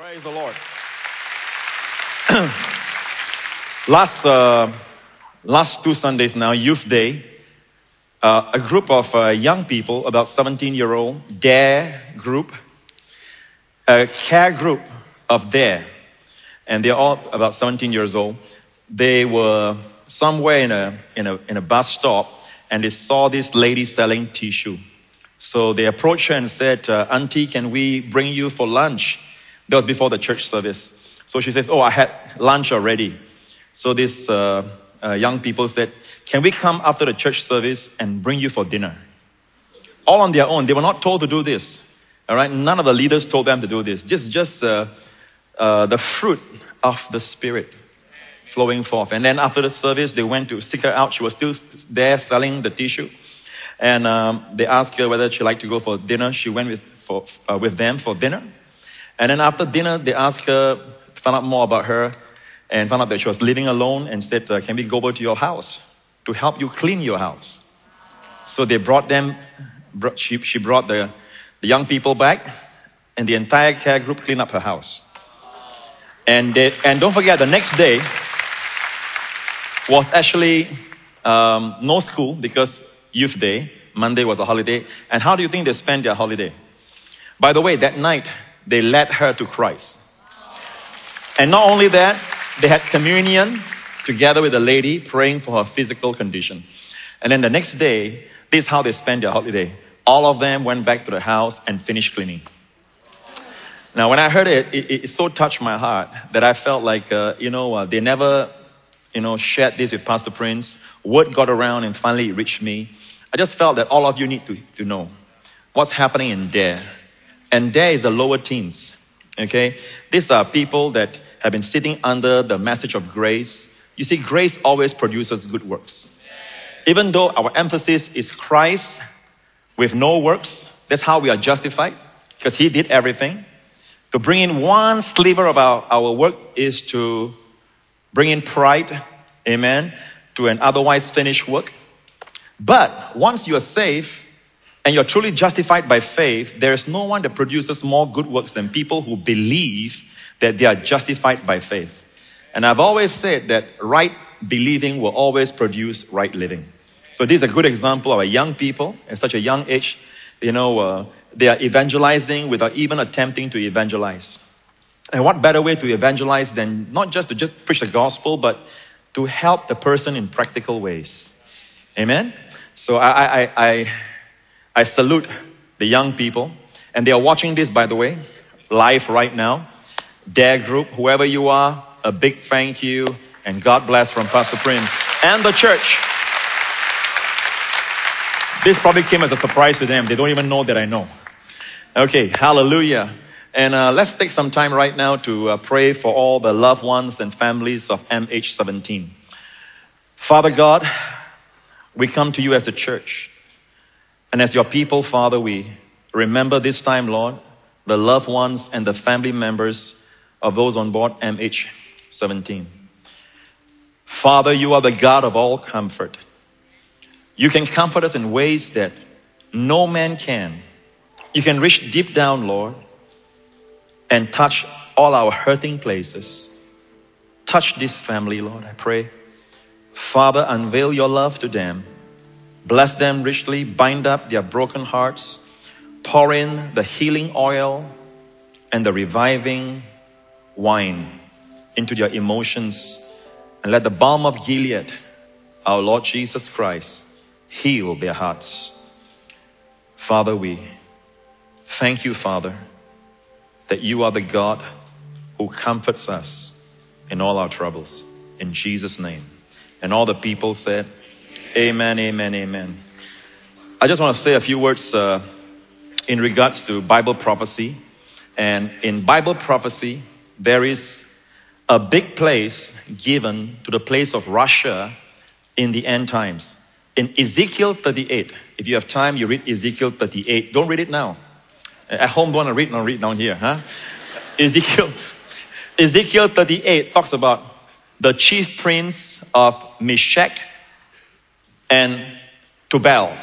Praise the Lord. last, uh, last two Sundays now, Youth Day, uh, a group of uh, young people, about 17 year old, DARE group, a care group of DARE, and they're all about 17 years old. They were somewhere in a, in a, in a bus stop and they saw this lady selling tissue. So they approached her and said, uh, Auntie, can we bring you for lunch? That was before the church service. So she says, Oh, I had lunch already. So these uh, uh, young people said, Can we come after the church service and bring you for dinner? All on their own. They were not told to do this. All right? None of the leaders told them to do this. Just, just uh, uh the fruit of the Spirit flowing forth. And then after the service, they went to seek her out. She was still there selling the tissue. And um, they asked her whether she'd like to go for dinner. She went with, for, uh, with them for dinner. And then after dinner, they asked her to find out more about her and found out that she was living alone and said, uh, Can we go over to your house to help you clean your house? So they brought them, brought, she, she brought the, the young people back, and the entire care group cleaned up her house. And, they, and don't forget, the next day was actually um, no school because youth day. Monday was a holiday. And how do you think they spent their holiday? By the way, that night, they led her to Christ. And not only that, they had communion together with the lady praying for her physical condition. And then the next day, this is how they spent their holiday. All of them went back to the house and finished cleaning. Now, when I heard it, it, it so touched my heart that I felt like, uh, you know, uh, they never, you know, shared this with Pastor Prince. Word got around and finally it reached me. I just felt that all of you need to, to know what's happening in there and there is the lower teens. Okay? These are people that have been sitting under the message of grace. You see, grace always produces good works. Even though our emphasis is Christ with no works, that's how we are justified, because He did everything. To bring in one sliver of our, our work is to bring in pride, amen, to an otherwise finished work. But once you are saved, and you're truly justified by faith, there is no one that produces more good works than people who believe that they are justified by faith. And I've always said that right believing will always produce right living. So this is a good example of a young people at such a young age. You know, uh, they are evangelizing without even attempting to evangelize. And what better way to evangelize than not just to just preach the gospel, but to help the person in practical ways. Amen. So I, I, I I salute the young people. And they are watching this, by the way, live right now. Dare group, whoever you are, a big thank you and God bless from Pastor Prince and the church. This probably came as a surprise to them. They don't even know that I know. Okay, hallelujah. And uh, let's take some time right now to uh, pray for all the loved ones and families of MH17. Father God, we come to you as a church. And as your people, Father, we remember this time, Lord, the loved ones and the family members of those on board MH17. Father, you are the God of all comfort. You can comfort us in ways that no man can. You can reach deep down, Lord, and touch all our hurting places. Touch this family, Lord, I pray. Father, unveil your love to them Bless them richly, bind up their broken hearts, pour in the healing oil and the reviving wine into their emotions, and let the balm of Gilead, our Lord Jesus Christ, heal their hearts. Father, we thank you, Father, that you are the God who comforts us in all our troubles. In Jesus' name. And all the people said, Amen, amen, amen. I just want to say a few words uh, in regards to Bible prophecy. And in Bible prophecy, there is a big place given to the place of Russia in the end times. In Ezekiel 38, if you have time, you read Ezekiel 38. Don't read it now. At home, don't want to read, now read down here, huh? Ezekiel, Ezekiel 38 talks about the chief prince of Meshech and Tubal.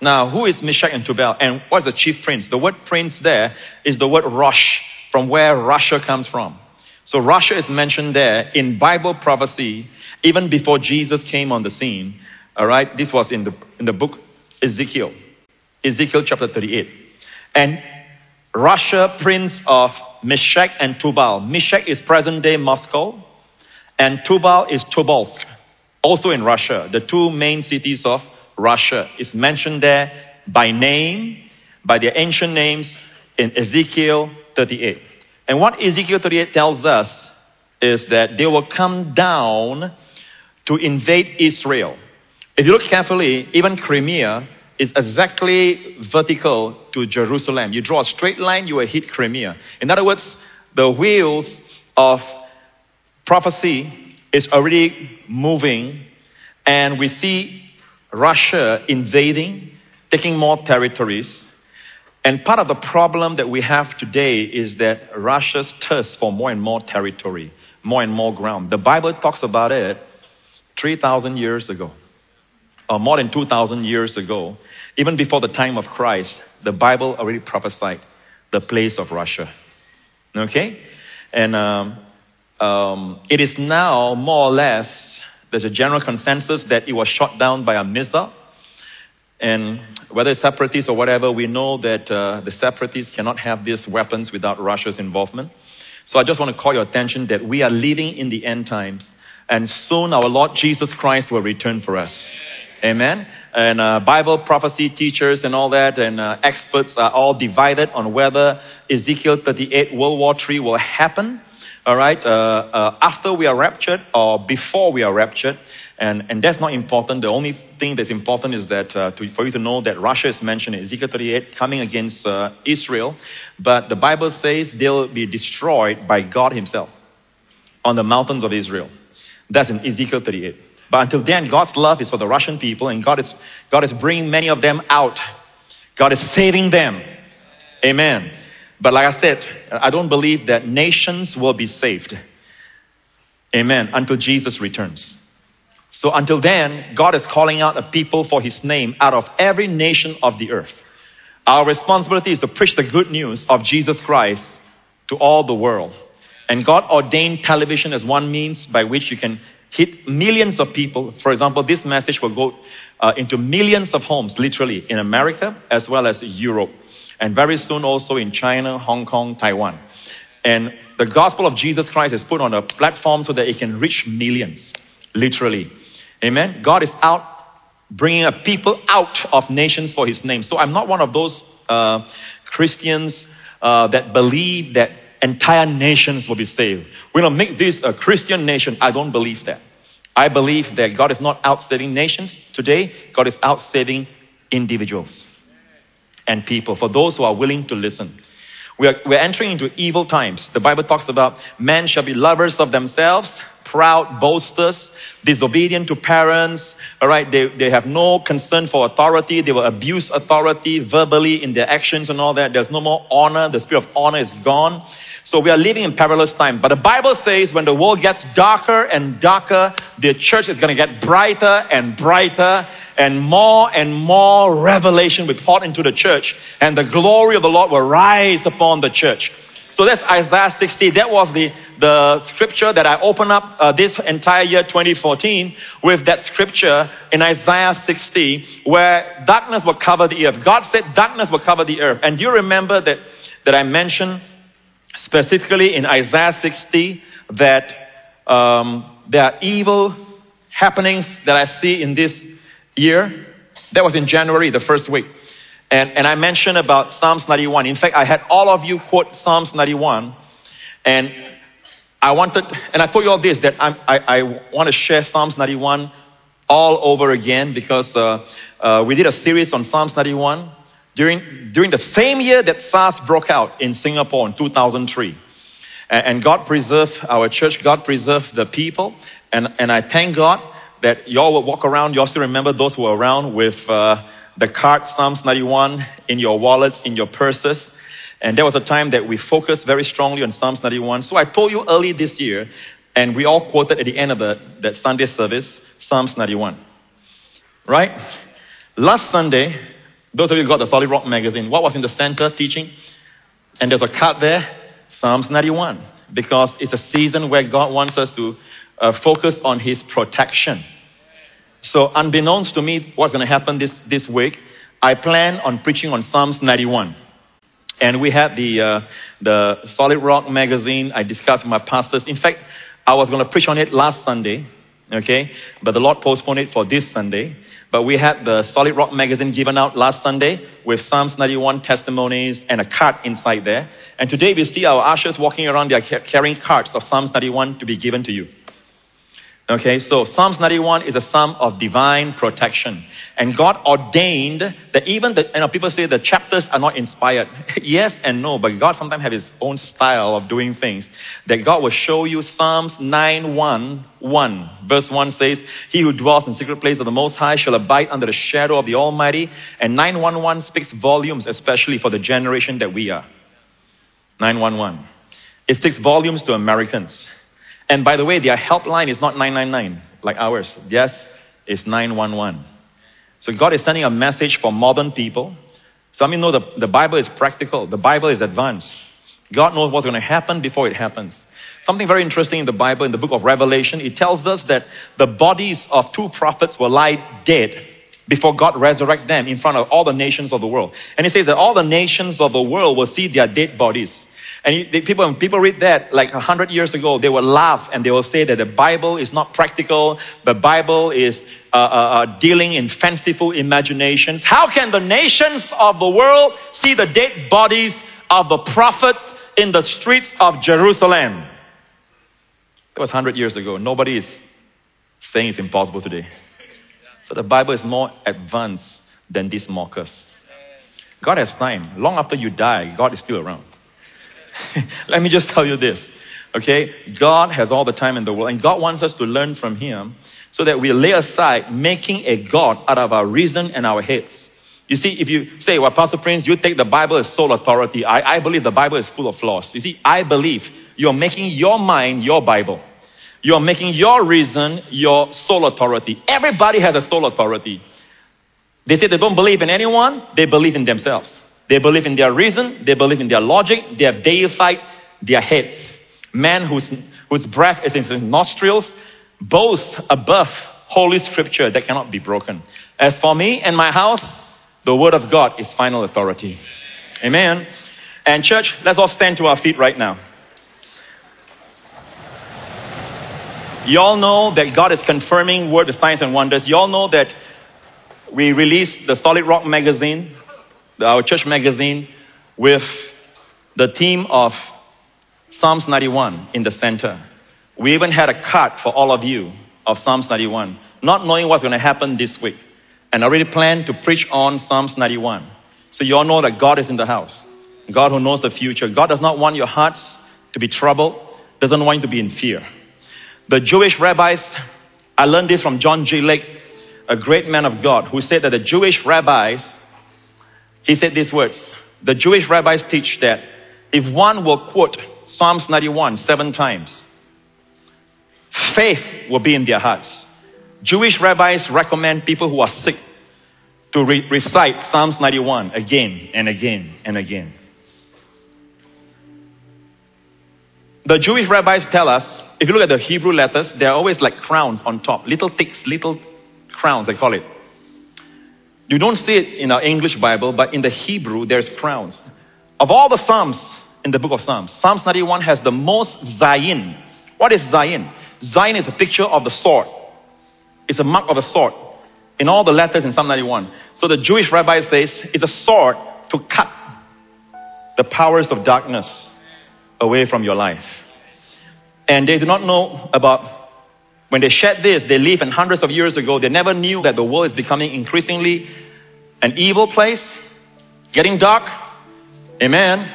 Now, who is Meshech and Tubal? And what's the chief prince? The word prince there is the word Rosh. from where Russia comes from. So Russia is mentioned there in Bible prophecy even before Jesus came on the scene. All right, this was in the in the book Ezekiel, Ezekiel chapter 38, and Russia, prince of Meshech and Tubal. Meshech is present day Moscow, and Tubal is Tobolsk, also in Russia. The two main cities of Russia is mentioned there by name, by their ancient names in Ezekiel 38. And what Ezekiel 38 tells us is that they will come down to invade Israel. If you look carefully, even Crimea is exactly vertical to Jerusalem. You draw a straight line, you will hit Crimea. In other words, the wheels of prophecy is already moving, and we see Russia invading, taking more territories. And part of the problem that we have today is that Russia's thirst for more and more territory, more and more ground. The Bible talks about it 3,000 years ago, or more than 2,000 years ago. Even before the time of Christ, the Bible already prophesied the place of Russia. Okay? And um, um, it is now more or less, there's a general consensus that it was shot down by a missile and whether it's separatists or whatever, we know that uh, the separatists cannot have these weapons without Russia's involvement. So I just want to call your attention that we are living in the end times, and soon our Lord Jesus Christ will return for us. Amen. And uh, Bible prophecy teachers and all that, and uh, experts are all divided on whether Ezekiel 38 World War III will happen. All right, uh, uh, after we are raptured or before we are raptured. And, and that's not important. The only thing that's important is that uh, to, for you to know that Russia is mentioned in Ezekiel 38 coming against uh, Israel. But the Bible says they'll be destroyed by God Himself on the mountains of Israel. That's in Ezekiel 38. But until then, God's love is for the Russian people, and God is, God is bringing many of them out. God is saving them. Amen. But like I said, I don't believe that nations will be saved. Amen. Until Jesus returns. So until then, God is calling out a people for his name out of every nation of the earth. Our responsibility is to preach the good news of Jesus Christ to all the world. And God ordained television as one means by which you can hit millions of people. For example, this message will go uh, into millions of homes, literally, in America as well as Europe. And very soon also in China, Hong Kong, Taiwan. And the gospel of Jesus Christ is put on a platform so that it can reach millions literally. Amen. God is out bringing a people out of nations for his name. So I'm not one of those uh, Christians uh, that believe that entire nations will be saved. We're going to make this a Christian nation. I don't believe that. I believe that God is not out saving nations today, God is out saving individuals and people for those who are willing to listen. We are, we're entering into evil times. The Bible talks about men shall be lovers of themselves, proud boasters, disobedient to parents. All right, they, they have no concern for authority. They will abuse authority verbally in their actions and all that. There's no more honor. The spirit of honor is gone. So we are living in perilous time. But the Bible says when the world gets darker and darker, the church is going to get brighter and brighter and more and more revelation will pour into the church and the glory of the Lord will rise upon the church. So that's Isaiah 60. That was the, the scripture that I opened up uh, this entire year 2014 with that scripture in Isaiah 60 where darkness will cover the earth. God said darkness will cover the earth. And you remember that, that I mentioned specifically in Isaiah 60 that um, there are evil happenings that I see in this year. That was in January, the first week. And, and I mentioned about Psalms 91. In fact, I had all of you quote Psalms 91. And I wanted, and I told you all this, that I, I, I want to share Psalms 91 all over again because uh, uh, we did a series on Psalms 91 during, during the same year that SARS broke out in Singapore in 2003. And, and God preserved our church, God preserved the people. And, and I thank God that y'all will walk around, you all still remember those who were around with. Uh, the card Psalms 91 in your wallets, in your purses. And there was a time that we focused very strongly on Psalms 91. So I told you early this year, and we all quoted at the end of the, that Sunday service, Psalms 91. Right? Last Sunday, those of you who got the Solid Rock magazine, what was in the center teaching? And there's a card there. Psalms 91, because it's a season where God wants us to uh, focus on His protection. So, unbeknownst to me, what's going to happen this, this week, I plan on preaching on Psalms 91. And we had the, uh, the Solid Rock magazine. I discussed with my pastors. In fact, I was going to preach on it last Sunday, okay? But the Lord postponed it for this Sunday. But we had the Solid Rock magazine given out last Sunday with Psalms 91 testimonies and a card inside there. And today we see our ushers walking around, they are carrying cards of Psalms 91 to be given to you. Okay, so Psalms 91 is a psalm of divine protection. And God ordained that even the, you know, people say the chapters are not inspired. yes and no, but God sometimes has his own style of doing things. That God will show you Psalms 911. Verse 1 says, He who dwells in secret place of the Most High shall abide under the shadow of the Almighty. And 911 speaks volumes, especially for the generation that we are. 911. It speaks volumes to Americans. And by the way, their helpline is not 999 like ours. Yes, it's 911. So God is sending a message for modern people. Some of you know the, the Bible is practical, the Bible is advanced. God knows what's going to happen before it happens. Something very interesting in the Bible, in the book of Revelation, it tells us that the bodies of two prophets will lie dead before God resurrect them in front of all the nations of the world. And it says that all the nations of the world will see their dead bodies. And people, when people read that like a hundred years ago, they will laugh and they will say that the Bible is not practical. The Bible is uh, uh, uh, dealing in fanciful imaginations. How can the nations of the world see the dead bodies of the prophets in the streets of Jerusalem? That was 100 years ago. Nobody is saying it's impossible today. So the Bible is more advanced than these mockers. God has time. Long after you die, God is still around. Let me just tell you this. Okay? God has all the time in the world, and God wants us to learn from Him so that we lay aside making a God out of our reason and our heads. You see, if you say, well, Pastor Prince, you take the Bible as sole authority, I, I believe the Bible is full of flaws. You see, I believe you're making your mind your Bible. You're making your reason your sole authority. Everybody has a sole authority. They say they don't believe in anyone, they believe in themselves. They believe in their reason, they believe in their logic, they have deified their heads. Man whose, whose breath is in his nostrils boasts above holy scripture that cannot be broken. As for me and my house, the word of God is final authority. Amen. And church, let's all stand to our feet right now. You all know that God is confirming word of signs and wonders. You all know that we released the Solid Rock magazine our church magazine with the theme of Psalms 91 in the center. We even had a card for all of you of Psalms 91, not knowing what's going to happen this week. And already planned to preach on Psalms 91. So you all know that God is in the house. God who knows the future. God does not want your hearts to be troubled, doesn't want you to be in fear. The Jewish rabbis, I learned this from John G. Lake, a great man of God, who said that the Jewish rabbis he said these words The Jewish rabbis teach that if one will quote Psalms 91 seven times, faith will be in their hearts. Jewish rabbis recommend people who are sick to re- recite Psalms 91 again and again and again. The Jewish rabbis tell us, if you look at the Hebrew letters, they're always like crowns on top, little ticks, little crowns, they call it. You don't see it in our English Bible, but in the Hebrew, there's crowns. Of all the Psalms in the book of Psalms, Psalms 91 has the most zayin. What is zayin? Zayin is a picture of the sword. It's a mark of a sword in all the letters in Psalm 91. So the Jewish rabbi says it's a sword to cut the powers of darkness away from your life. And they do not know about when they shed this, they live in hundreds of years ago. They never knew that the world is becoming increasingly an evil place, getting dark. Amen.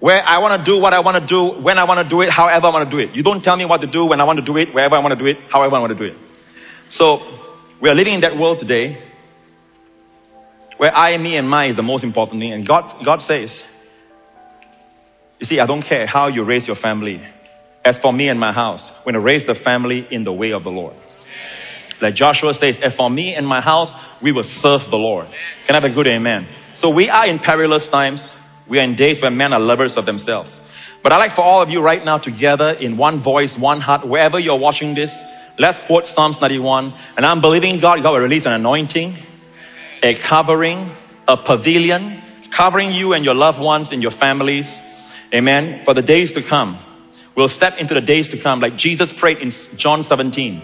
Where I want to do what I want to do, when I want to do it, however I want to do it. You don't tell me what to do when I want to do it, wherever I want to do it, however I want to do it. So, we are living in that world today where I, me, and my is the most important thing. And God, God says, you see, I don't care how you raise your family. As for me and my house, we're going to raise the family in the way of the Lord. Like Joshua says, as for me and my house, we will serve the Lord. Can I have a good amen? So we are in perilous times. We are in days where men are lovers of themselves. But I'd like for all of you right now together in one voice, one heart, wherever you're watching this, let's quote Psalms 91. And I'm believing God, God will release an anointing, a covering, a pavilion, covering you and your loved ones and your families. Amen. For the days to come. We'll step into the days to come like Jesus prayed in John 17.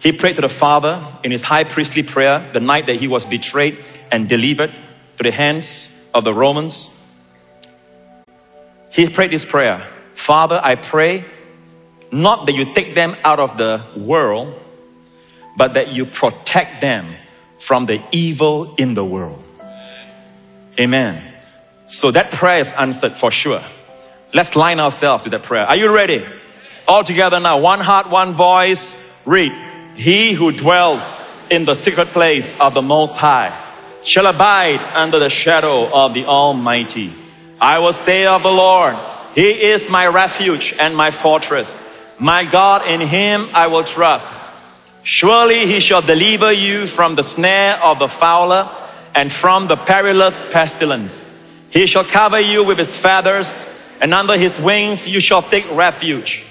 He prayed to the Father in his high priestly prayer the night that he was betrayed and delivered to the hands of the Romans. He prayed this prayer Father, I pray not that you take them out of the world, but that you protect them from the evil in the world. Amen. So that prayer is answered for sure. Let's line ourselves with that prayer. Are you ready? All together now, one heart, one voice. Read. He who dwells in the secret place of the Most High shall abide under the shadow of the Almighty. I will say of the Lord, He is my refuge and my fortress. My God, in Him I will trust. Surely He shall deliver you from the snare of the fowler and from the perilous pestilence. He shall cover you with His feathers, and under His wings you shall take refuge.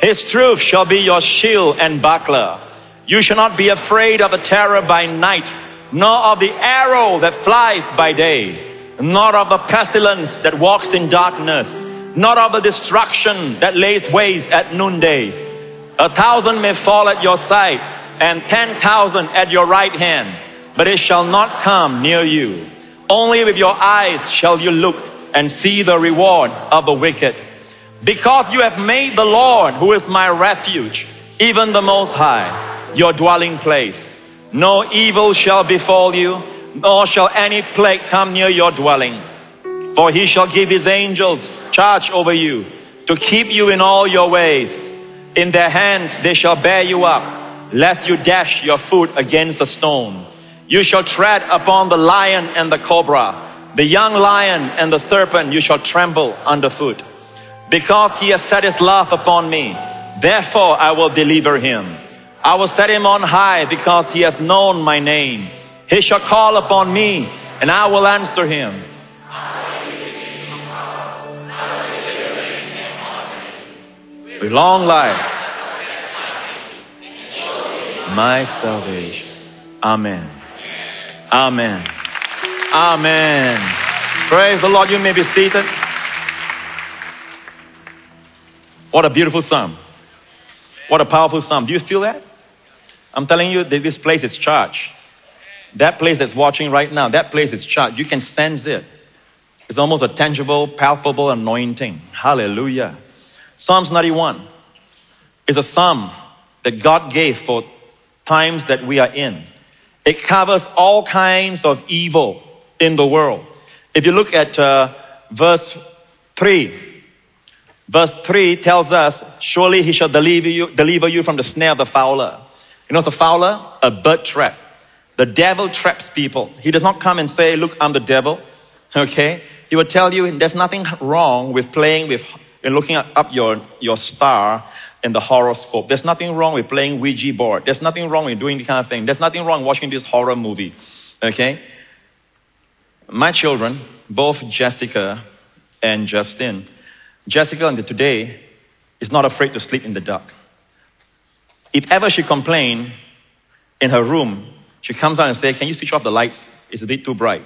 His truth shall be your shield and buckler. You shall not be afraid of the terror by night, nor of the arrow that flies by day nor of the pestilence that walks in darkness, nor of the destruction that lays waste at noonday. A thousand may fall at your side, and ten thousand at your right hand, but it shall not come near you. Only with your eyes shall you look and see the reward of the wicked. Because you have made the Lord, who is my refuge, even the Most High, your dwelling place. No evil shall befall you nor shall any plague come near your dwelling. For he shall give his angels charge over you to keep you in all your ways. In their hands they shall bear you up, lest you dash your foot against a stone. You shall tread upon the lion and the cobra, the young lion and the serpent you shall trample underfoot. Because he has set his love upon me, therefore I will deliver him. I will set him on high because he has known my name. He shall call upon me, and I will answer him. With long life, my salvation. Amen. Amen. Amen. Praise the Lord. You may be seated. What a beautiful psalm. What a powerful psalm. Do you feel that? I'm telling you that this place is charged. That place that's watching right now, that place is charged. You can sense it. It's almost a tangible, palpable anointing. Hallelujah. Psalms 91 is a psalm that God gave for times that we are in. It covers all kinds of evil in the world. If you look at uh, verse 3, verse 3 tells us, Surely he shall deliver you, deliver you from the snare of the fowler. You know the fowler? A bird trap. The devil traps people. He does not come and say, Look, I'm the devil. Okay? He will tell you there's nothing wrong with playing with and looking up your, your star in the horoscope. There's nothing wrong with playing Ouija board. There's nothing wrong with doing the kind of thing. There's nothing wrong watching this horror movie. Okay? My children, both Jessica and Justin, Jessica on the today is not afraid to sleep in the dark. If ever she complained in her room she comes out and says, Can you switch off the lights? It's a bit too bright.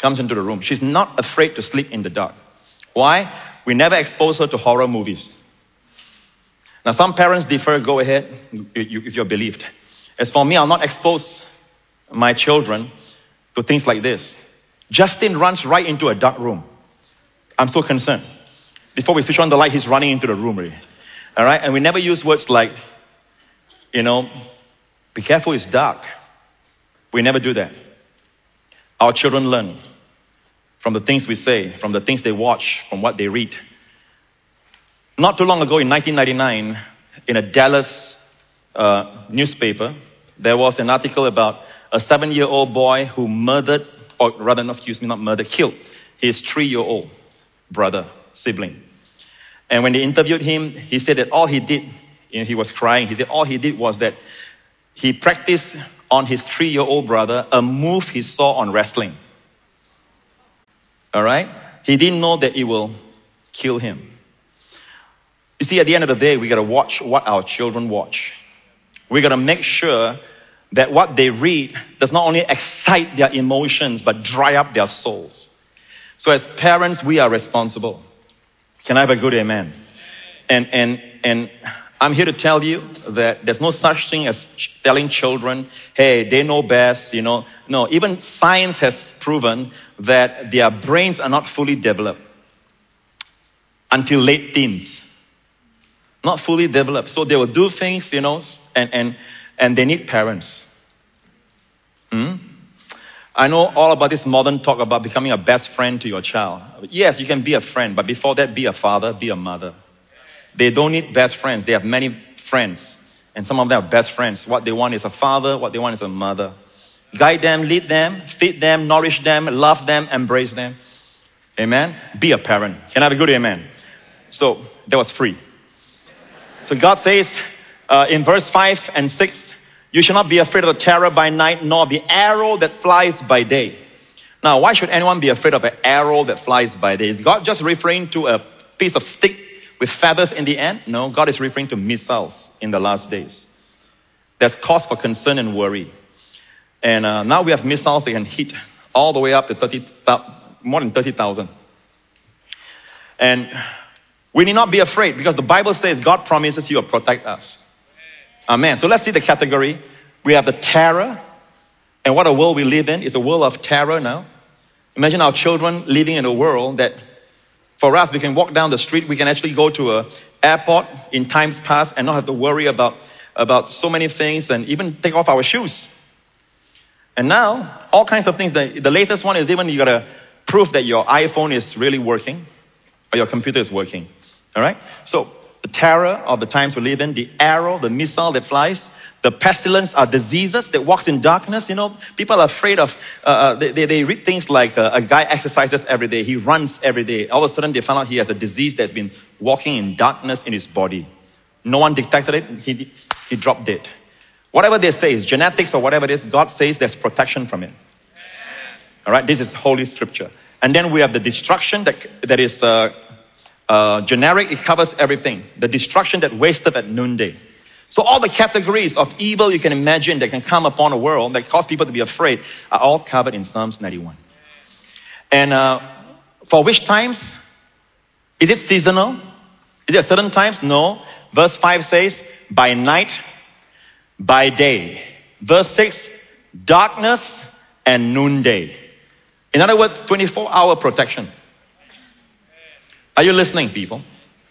Comes into the room. She's not afraid to sleep in the dark. Why? We never expose her to horror movies. Now, some parents defer, go ahead if you're believed. As for me, I'll not expose my children to things like this. Justin runs right into a dark room. I'm so concerned. Before we switch on the light, he's running into the room. All right? And we never use words like, you know, be careful, it's dark. We never do that. Our children learn from the things we say, from the things they watch, from what they read. Not too long ago, in 1999, in a Dallas uh, newspaper, there was an article about a seven year old boy who murdered, or rather, not, excuse me, not murdered, killed his three year old brother, sibling. And when they interviewed him, he said that all he did, you know, he was crying, he said all he did was that he practiced on his three year old brother a move he saw on wrestling. All right? He didn't know that it will kill him. You see, at the end of the day, we got to watch what our children watch. We got to make sure that what they read does not only excite their emotions, but dry up their souls. So, as parents, we are responsible. Can I have a good amen? And, and, and I'm here to tell you that there's no such thing as ch- telling children, hey, they know best, you know. No, even science has proven that their brains are not fully developed until late teens. Not fully developed. So they will do things, you know, and, and, and they need parents. Hmm? I know all about this modern talk about becoming a best friend to your child. Yes, you can be a friend, but before that, be a father, be a mother. They don't need best friends. They have many friends. And some of them are best friends. What they want is a father, what they want is a mother. Guide them, lead them, feed them, nourish them, love them, embrace them. Amen. Be a parent. Can I have a good amen? So that was free. So God says uh, in verse 5 and 6, you shall not be afraid of the terror by night, nor the arrow that flies by day. Now, why should anyone be afraid of an arrow that flies by day? Is God just referring to a piece of stick with feathers in the end? No, God is referring to missiles in the last days. There's cause for concern and worry. And uh, now we have missiles that can hit all the way up to 30, more than 30,000. And we need not be afraid because the Bible says God promises He will protect us. Amen. So let's see the category. We have the terror. And what a world we live in is a world of terror now. Imagine our children living in a world that for us, we can walk down the street, we can actually go to a airport in times past and not have to worry about, about so many things and even take off our shoes. And now, all kinds of things. The, the latest one is even you gotta prove that your iPhone is really working or your computer is working. All right? So, the terror of the times we live in, the arrow, the missile that flies, the pestilence are diseases that walks in darkness. You know, people are afraid of, uh, uh they, they, read things like uh, a guy exercises every day, he runs every day. All of a sudden they found out he has a disease that's been walking in darkness in his body. No one detected it, he, he dropped dead. Whatever they say is genetics or whatever it is, God says there's protection from it. All right, this is holy scripture. And then we have the destruction that, that is uh, uh, generic, it covers everything. The destruction that wasted at noonday. So all the categories of evil you can imagine that can come upon a world that cause people to be afraid are all covered in Psalms 91. And uh, for which times? Is it seasonal? Is it certain times? No. Verse 5 says, by night, by day. Verse 6, darkness and noonday. In other words, 24 hour protection. Are you listening, people?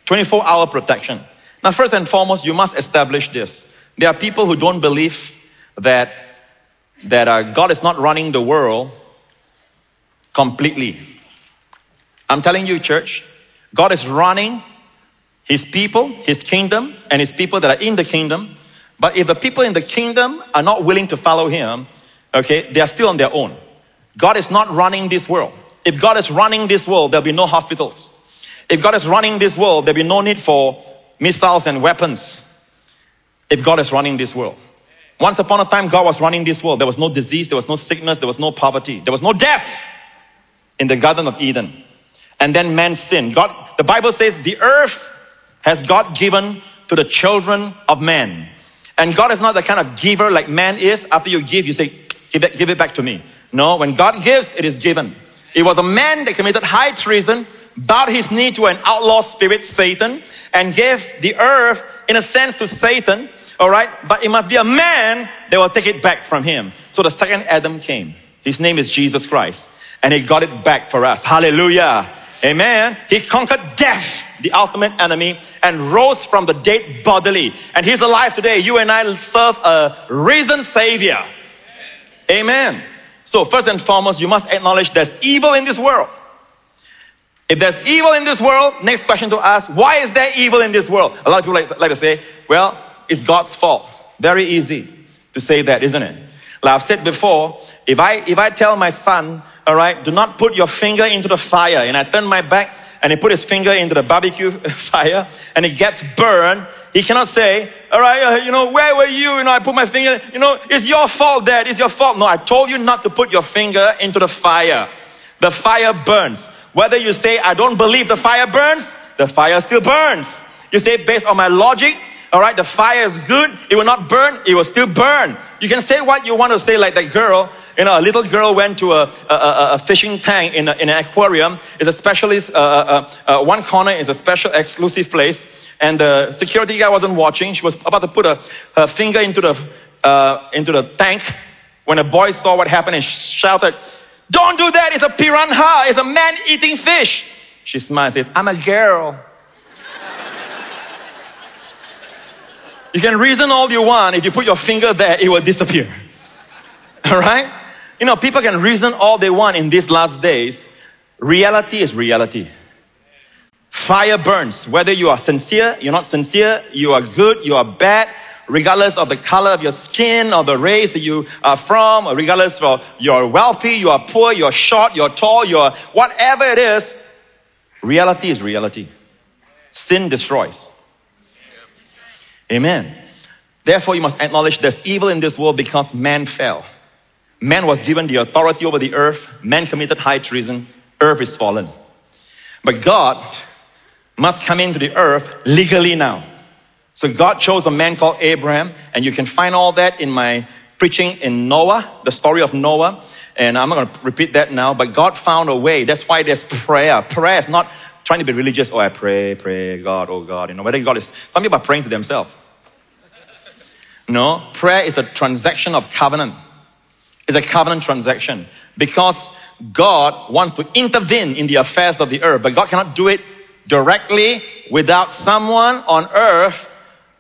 24 hour protection. Now, first and foremost, you must establish this. There are people who don't believe that, that uh, God is not running the world completely. I'm telling you, church, God is running His people, His kingdom, and His people that are in the kingdom. But if the people in the kingdom are not willing to follow Him, okay, they are still on their own. God is not running this world. If God is running this world, there'll be no hospitals. If God is running this world, there'll be no need for missiles and weapons. If God is running this world. Once upon a time, God was running this world. There was no disease, there was no sickness, there was no poverty, there was no death in the Garden of Eden. And then man sinned. God, the Bible says the earth has God given to the children of man. And God is not the kind of giver like man is. After you give, you say, give it, give it back to me. No, when God gives, it is given. It was a man that committed high treason bowed his knee to an outlaw spirit, Satan, and gave the earth, in a sense, to Satan. All right, but it must be a man that will take it back from him. So the second Adam came. His name is Jesus Christ, and he got it back for us. Hallelujah. Amen. He conquered death, the ultimate enemy, and rose from the dead bodily. And he's alive today. You and I serve a risen Savior. Amen. So, first and foremost, you must acknowledge there's evil in this world. If there's evil in this world, next question to ask, why is there evil in this world? A lot of people like, like to say, well, it's God's fault. Very easy to say that, isn't it? Like I've said before, if I, if I tell my son, alright, do not put your finger into the fire, and I turn my back and he put his finger into the barbecue fire and it gets burned, he cannot say, alright, uh, you know, where were you? You know, I put my finger, you know, it's your fault, dad, it's your fault. No, I told you not to put your finger into the fire. The fire burns. Whether you say, I don't believe the fire burns, the fire still burns. You say, based on my logic, all right, the fire is good. It will not burn. It will still burn. You can say what you want to say, like that girl. You know, a little girl went to a, a, a fishing tank in, a, in an aquarium. It's a specialist. Uh, uh, uh, one corner is a special exclusive place, and the security guy wasn't watching. She was about to put a, her finger into the uh, into the tank when a boy saw what happened and shouted, "Don't do that! It's a piranha! It's a man-eating fish!" She smiled and says, "I'm a girl." You can reason all you want. If you put your finger there, it will disappear. All right? You know, people can reason all they want in these last days. Reality is reality. Fire burns. Whether you are sincere, you're not sincere, you are good, you are bad, regardless of the color of your skin or the race that you are from, or regardless of you're wealthy, you are poor, you're short, you're tall, you're whatever it is, reality is reality. Sin destroys. Amen. Therefore, you must acknowledge there's evil in this world because man fell. Man was given the authority over the earth. Man committed high treason. Earth is fallen. But God must come into the earth legally now. So God chose a man called Abraham, and you can find all that in my preaching in Noah, the story of Noah. And I'm not going to repeat that now, but God found a way. That's why there's prayer. Prayer is not trying to be religious. Oh, I pray, pray, God, oh God. You know, whether God is, some people are praying to themselves. No, prayer is a transaction of covenant. It's a covenant transaction because God wants to intervene in the affairs of the earth, but God cannot do it directly without someone on earth,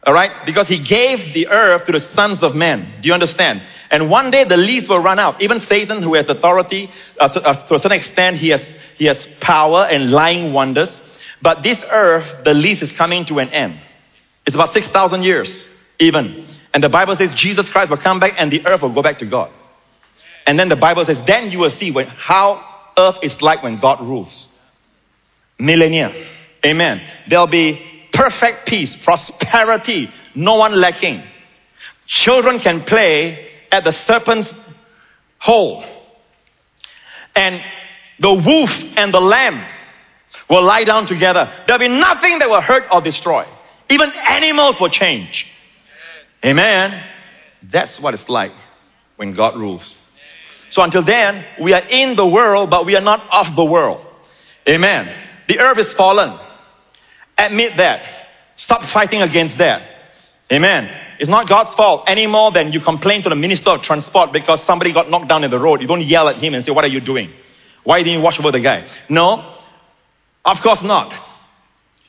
all right? Because He gave the earth to the sons of men. Do you understand? And one day the lease will run out. Even Satan, who has authority, uh, to, uh, to a certain extent, he has, he has power and lying wonders. But this earth, the lease is coming to an end. It's about 6,000 years, even. And the Bible says Jesus Christ will come back and the earth will go back to God. And then the Bible says, then you will see when, how earth is like when God rules. Millennia. Amen. There'll be perfect peace, prosperity, no one lacking. Children can play at the serpent's hole. And the wolf and the lamb will lie down together. There'll be nothing that will hurt or destroy. Even animals will change. Amen. That's what it's like when God rules. So until then, we are in the world, but we are not of the world. Amen. The earth is fallen. Admit that. Stop fighting against that. Amen. It's not God's fault any more than you complain to the minister of transport because somebody got knocked down in the road. You don't yell at him and say, What are you doing? Why didn't you watch over the guy? No. Of course not.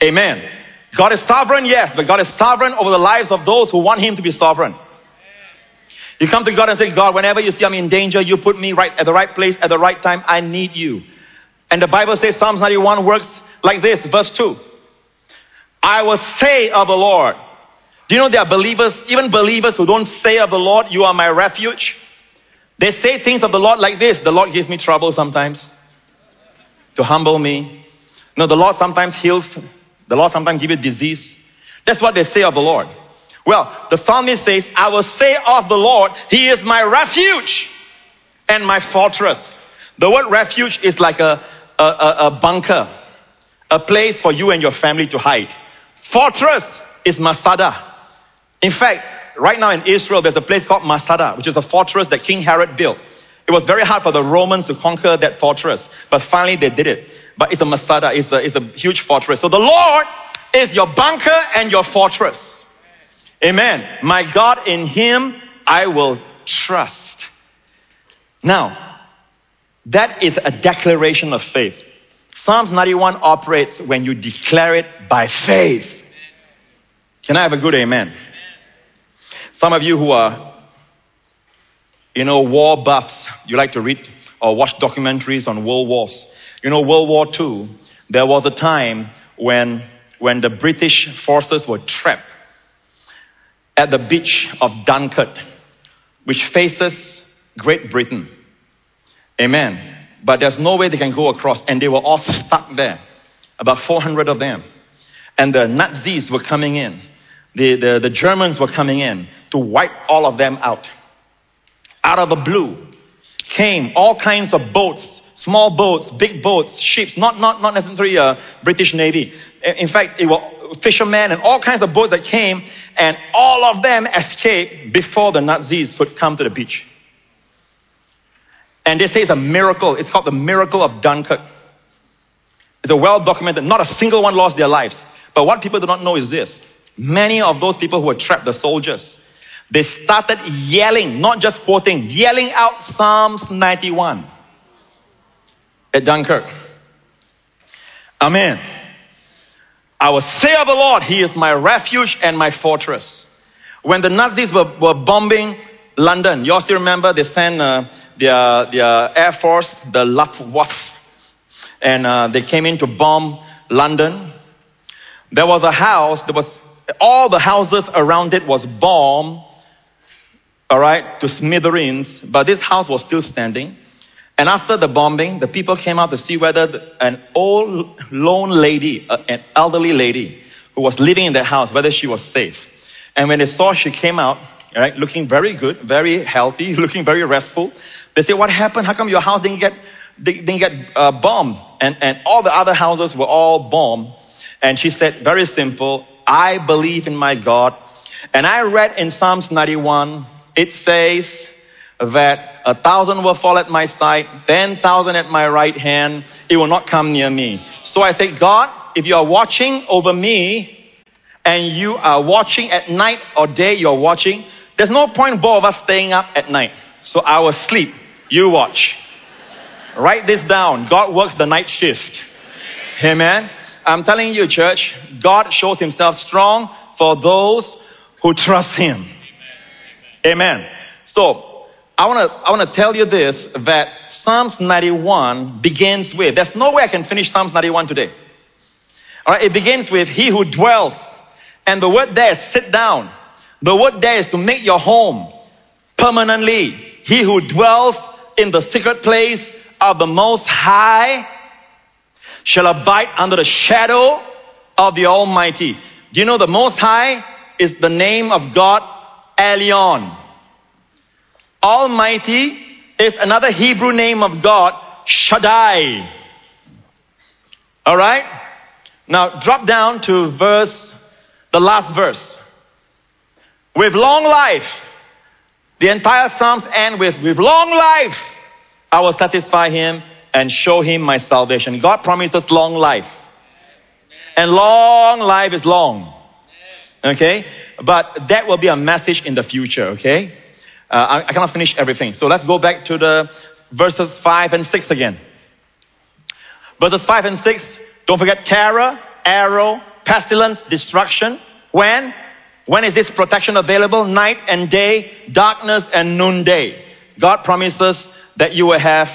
Amen. God is sovereign, yes, but God is sovereign over the lives of those who want Him to be sovereign. You come to God and say, God, whenever you see I'm in danger, you put me right at the right place at the right time. I need you. And the Bible says Psalms 91 works like this, verse 2. I will say of the Lord. Do you know there are believers, even believers who don't say of the Lord, you are my refuge? They say things of the Lord like this. The Lord gives me trouble sometimes to humble me. No, the Lord sometimes heals the Lord sometimes give you disease. That's what they say of the Lord. Well, the psalmist says, I will say of the Lord, He is my refuge and my fortress. The word refuge is like a, a, a, a bunker, a place for you and your family to hide. Fortress is Masada. In fact, right now in Israel, there's a place called Masada, which is a fortress that King Herod built. It was very hard for the Romans to conquer that fortress, but finally they did it but it's a Masada, it's a, it's a huge fortress. So the Lord is your bunker and your fortress. Amen. My God, in Him I will trust. Now, that is a declaration of faith. Psalms 91 operates when you declare it by faith. Can I have a good amen? Some of you who are, you know, war buffs, you like to read or watch documentaries on world wars. You know, World War II, there was a time when, when the British forces were trapped at the beach of Dunkirk, which faces Great Britain. Amen. But there's no way they can go across, and they were all stuck there. About 400 of them. And the Nazis were coming in. The, the, the Germans were coming in to wipe all of them out. Out of the blue came all kinds of boats Small boats, big boats, ships, not, not, not necessarily a British Navy. In fact, it was fishermen and all kinds of boats that came, and all of them escaped before the Nazis could come to the beach. And they say it's a miracle. It's called the miracle of Dunkirk. It's a well documented, not a single one lost their lives. But what people do not know is this many of those people who were trapped, the soldiers, they started yelling, not just quoting, yelling out Psalms 91 at Dunkirk. Amen. I will say of the Lord, He is my refuge and my fortress. When the Nazis were, were bombing London, you all still remember they sent uh, their, their Air Force, the Luftwaffe, and uh, they came in to bomb London. There was a house, there was all the houses around it was bombed, all right, to smithereens, but this house was still standing. And after the bombing, the people came out to see whether an old, lone lady, an elderly lady who was living in that house, whether she was safe. And when they saw she came out, right, looking very good, very healthy, looking very restful, they said, What happened? How come your house didn't get, didn't get uh, bombed? And, and all the other houses were all bombed. And she said, Very simple, I believe in my God. And I read in Psalms 91, it says, that a thousand will fall at my side, ten thousand at my right hand, it will not come near me. So I say, God, if you are watching over me and you are watching at night or day, you're watching, there's no point both of us staying up at night. So I will sleep, you watch. Write this down. God works the night shift. Amen. I'm telling you, church, God shows himself strong for those who trust him. Amen. So I want to I want to tell you this that Psalms 91 begins with there's no way I can finish Psalms 91 today. All right, it begins with he who dwells and the word there is sit down. The word there is to make your home permanently. He who dwells in the secret place of the most high shall abide under the shadow of the Almighty. Do you know the most high is the name of God Elyon. Almighty is another Hebrew name of God, Shaddai. Alright? Now drop down to verse, the last verse. With long life, the entire Psalms end with, with long life, I will satisfy him and show him my salvation. God promises long life. And long life is long. Okay? But that will be a message in the future, okay? Uh, I, I cannot finish everything. So let's go back to the verses 5 and 6 again. Verses 5 and 6, don't forget terror, arrow, pestilence, destruction. When? When is this protection available? Night and day, darkness and noonday. God promises that you will have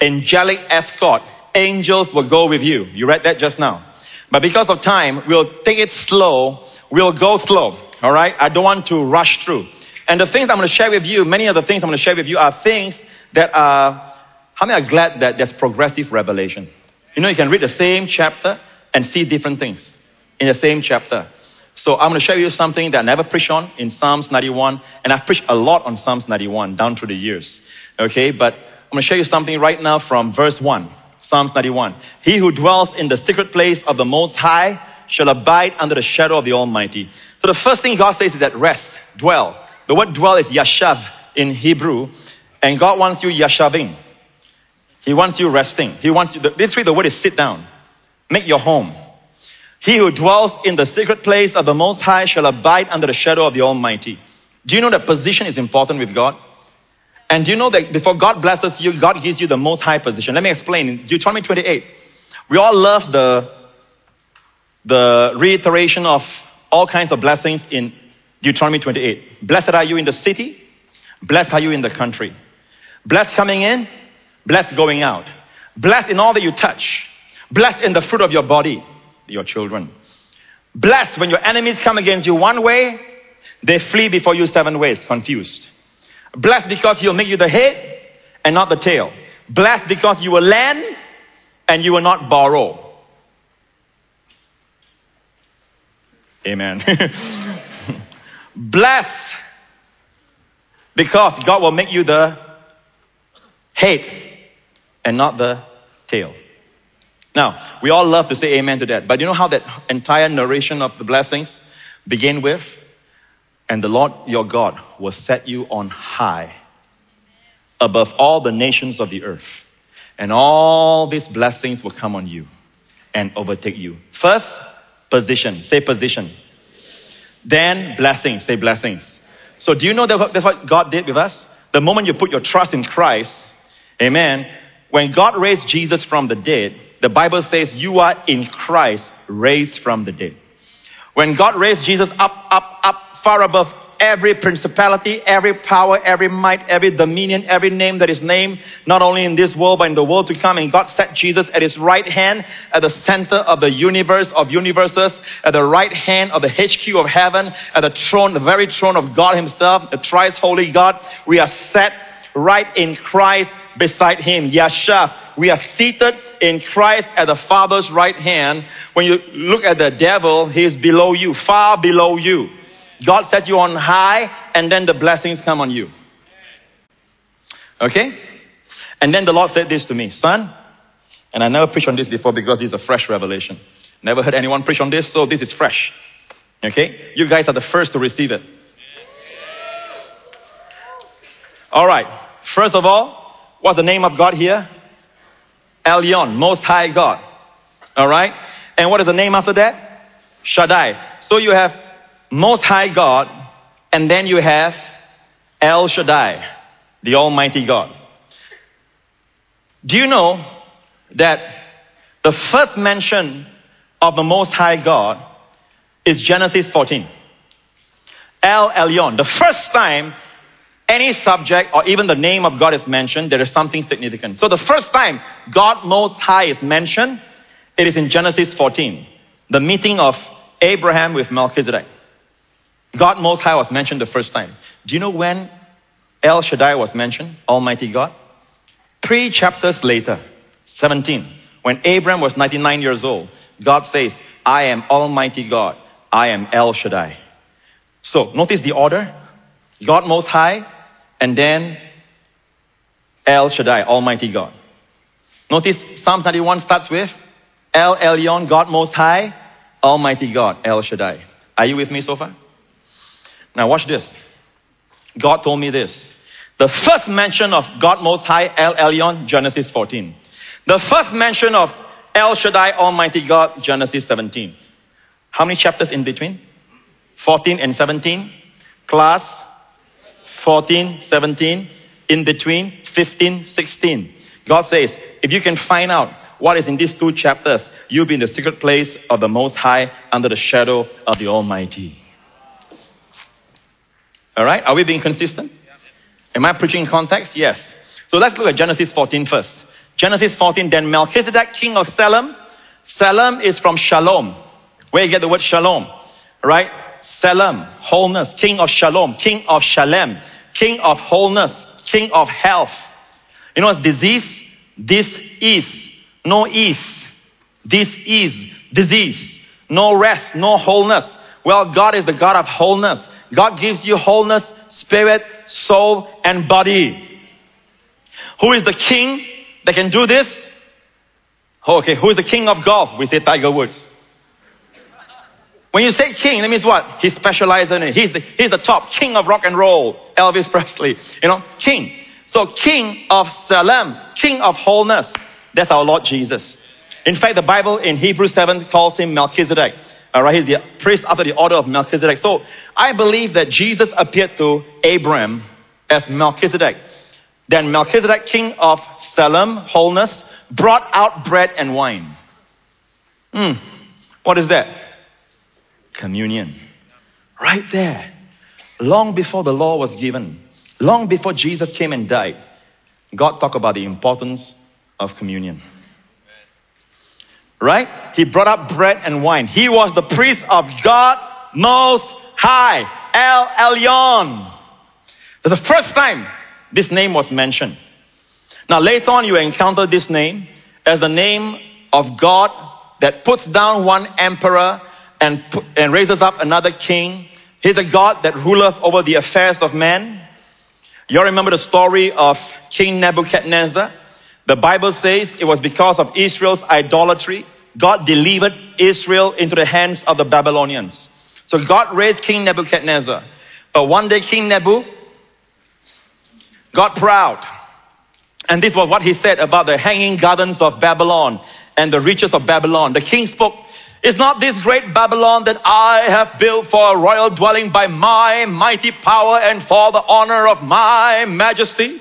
angelic escort. Angels will go with you. You read that just now. But because of time, we'll take it slow. We'll go slow. All right? I don't want to rush through. And the things I'm going to share with you, many of the things I'm going to share with you are things that are, how many are glad that there's progressive revelation? You know, you can read the same chapter and see different things in the same chapter. So I'm going to share with you something that I never preached on in Psalms 91, and I've preached a lot on Psalms 91 down through the years. Okay, but I'm going to show you something right now from verse 1, Psalms 91. He who dwells in the secret place of the Most High shall abide under the shadow of the Almighty. So the first thing God says is that rest, dwell. The word dwell is yashav in Hebrew, and God wants you yashaving. He wants you resting. He wants you, literally the word is sit down. Make your home. He who dwells in the secret place of the Most High shall abide under the shadow of the Almighty. Do you know that position is important with God? And do you know that before God blesses you, God gives you the most high position? Let me explain. In Deuteronomy 28, we all love the, the reiteration of all kinds of blessings in Deuteronomy 28. Blessed are you in the city, blessed are you in the country. Blessed coming in, blessed going out. Blessed in all that you touch. Blessed in the fruit of your body, your children. Blessed when your enemies come against you one way, they flee before you seven ways, confused. Blessed because he'll make you the head and not the tail. Blessed because you will lend and you will not borrow. Amen. Bless because God will make you the head and not the tail. Now, we all love to say amen to that, but you know how that entire narration of the blessings begin with? And the Lord your God will set you on high above all the nations of the earth. And all these blessings will come on you and overtake you. First, position. Say position. Then blessings. Say blessings. So do you know that that's what God did with us? The moment you put your trust in Christ, amen, when God raised Jesus from the dead, the Bible says you are in Christ raised from the dead. When God raised Jesus up, up, up, far above every principality, every power, every might, every dominion, every name that is named, not only in this world, but in the world to come. And God set Jesus at his right hand, at the center of the universe of universes, at the right hand of the HQ of heaven, at the throne, the very throne of God himself, the thrice holy God. We are set right in Christ beside him. Yasha. We are seated in Christ at the Father's right hand. When you look at the devil, he is below you, far below you. God sets you on high, and then the blessings come on you. Okay? And then the Lord said this to me, son, and I never preached on this before because this is a fresh revelation. Never heard anyone preach on this, so this is fresh. Okay? You guys are the first to receive it. All right. First of all, what's the name of God here? Elyon, Most High God. All right? And what is the name after that? Shaddai. So you have most High God, and then you have El Shaddai, the Almighty God. Do you know that the first mention of the Most High God is Genesis 14? El Elyon. The first time any subject or even the name of God is mentioned, there is something significant. So the first time God Most High is mentioned, it is in Genesis 14, the meeting of Abraham with Melchizedek. God Most High was mentioned the first time. Do you know when El Shaddai was mentioned? Almighty God? Three chapters later, 17, when Abraham was 99 years old, God says, I am Almighty God. I am El Shaddai. So, notice the order God Most High, and then El Shaddai, Almighty God. Notice Psalms 91 starts with El Elyon, God Most High, Almighty God, El Shaddai. Are you with me so far? Now, watch this. God told me this. The first mention of God Most High, El Elyon, Genesis 14. The first mention of El Shaddai, Almighty God, Genesis 17. How many chapters in between? 14 and 17. Class, 14, 17. In between, 15, 16. God says, if you can find out what is in these two chapters, you'll be in the secret place of the Most High under the shadow of the Almighty. All right? Are we being consistent? Am I preaching in context? Yes. So let's look at Genesis 14 first. Genesis 14, then Melchizedek, king of Salem. Salem is from Shalom. Where you get the word Shalom? Right? Salem, wholeness, king of Shalom, king of Shalem, king of wholeness, king of health. You know disease? This is. No ease. This is disease. No rest, no wholeness. Well, God is the God of wholeness. God gives you wholeness, spirit, soul, and body. Who is the king that can do this? Oh, okay, who is the king of golf? We say Tiger Woods. When you say king, that means what? He specializes in it. He's the, he's the top king of rock and roll. Elvis Presley. You know, king. So king of Salem, king of wholeness. That's our Lord Jesus. In fact, the Bible in Hebrews 7 calls him Melchizedek. All right, he's the priest after the order of Melchizedek. So I believe that Jesus appeared to Abram as Melchizedek. Then Melchizedek, king of Salem, wholeness, brought out bread and wine. Hmm, what is that? Communion. Right there. Long before the law was given, long before Jesus came and died, God talked about the importance of communion. Right? He brought up bread and wine. He was the priest of God Most High. El Elyon. That's the first time this name was mentioned. Now later on you encounter this name as the name of God that puts down one emperor and, and raises up another king. He's a God that ruleth over the affairs of men. You all remember the story of King Nebuchadnezzar? The Bible says it was because of Israel's idolatry. God delivered Israel into the hands of the Babylonians. So God raised King Nebuchadnezzar. But one day King Nebu got proud. And this was what he said about the hanging gardens of Babylon and the riches of Babylon. The king spoke, Is not this great Babylon that I have built for a royal dwelling by my mighty power and for the honor of my majesty?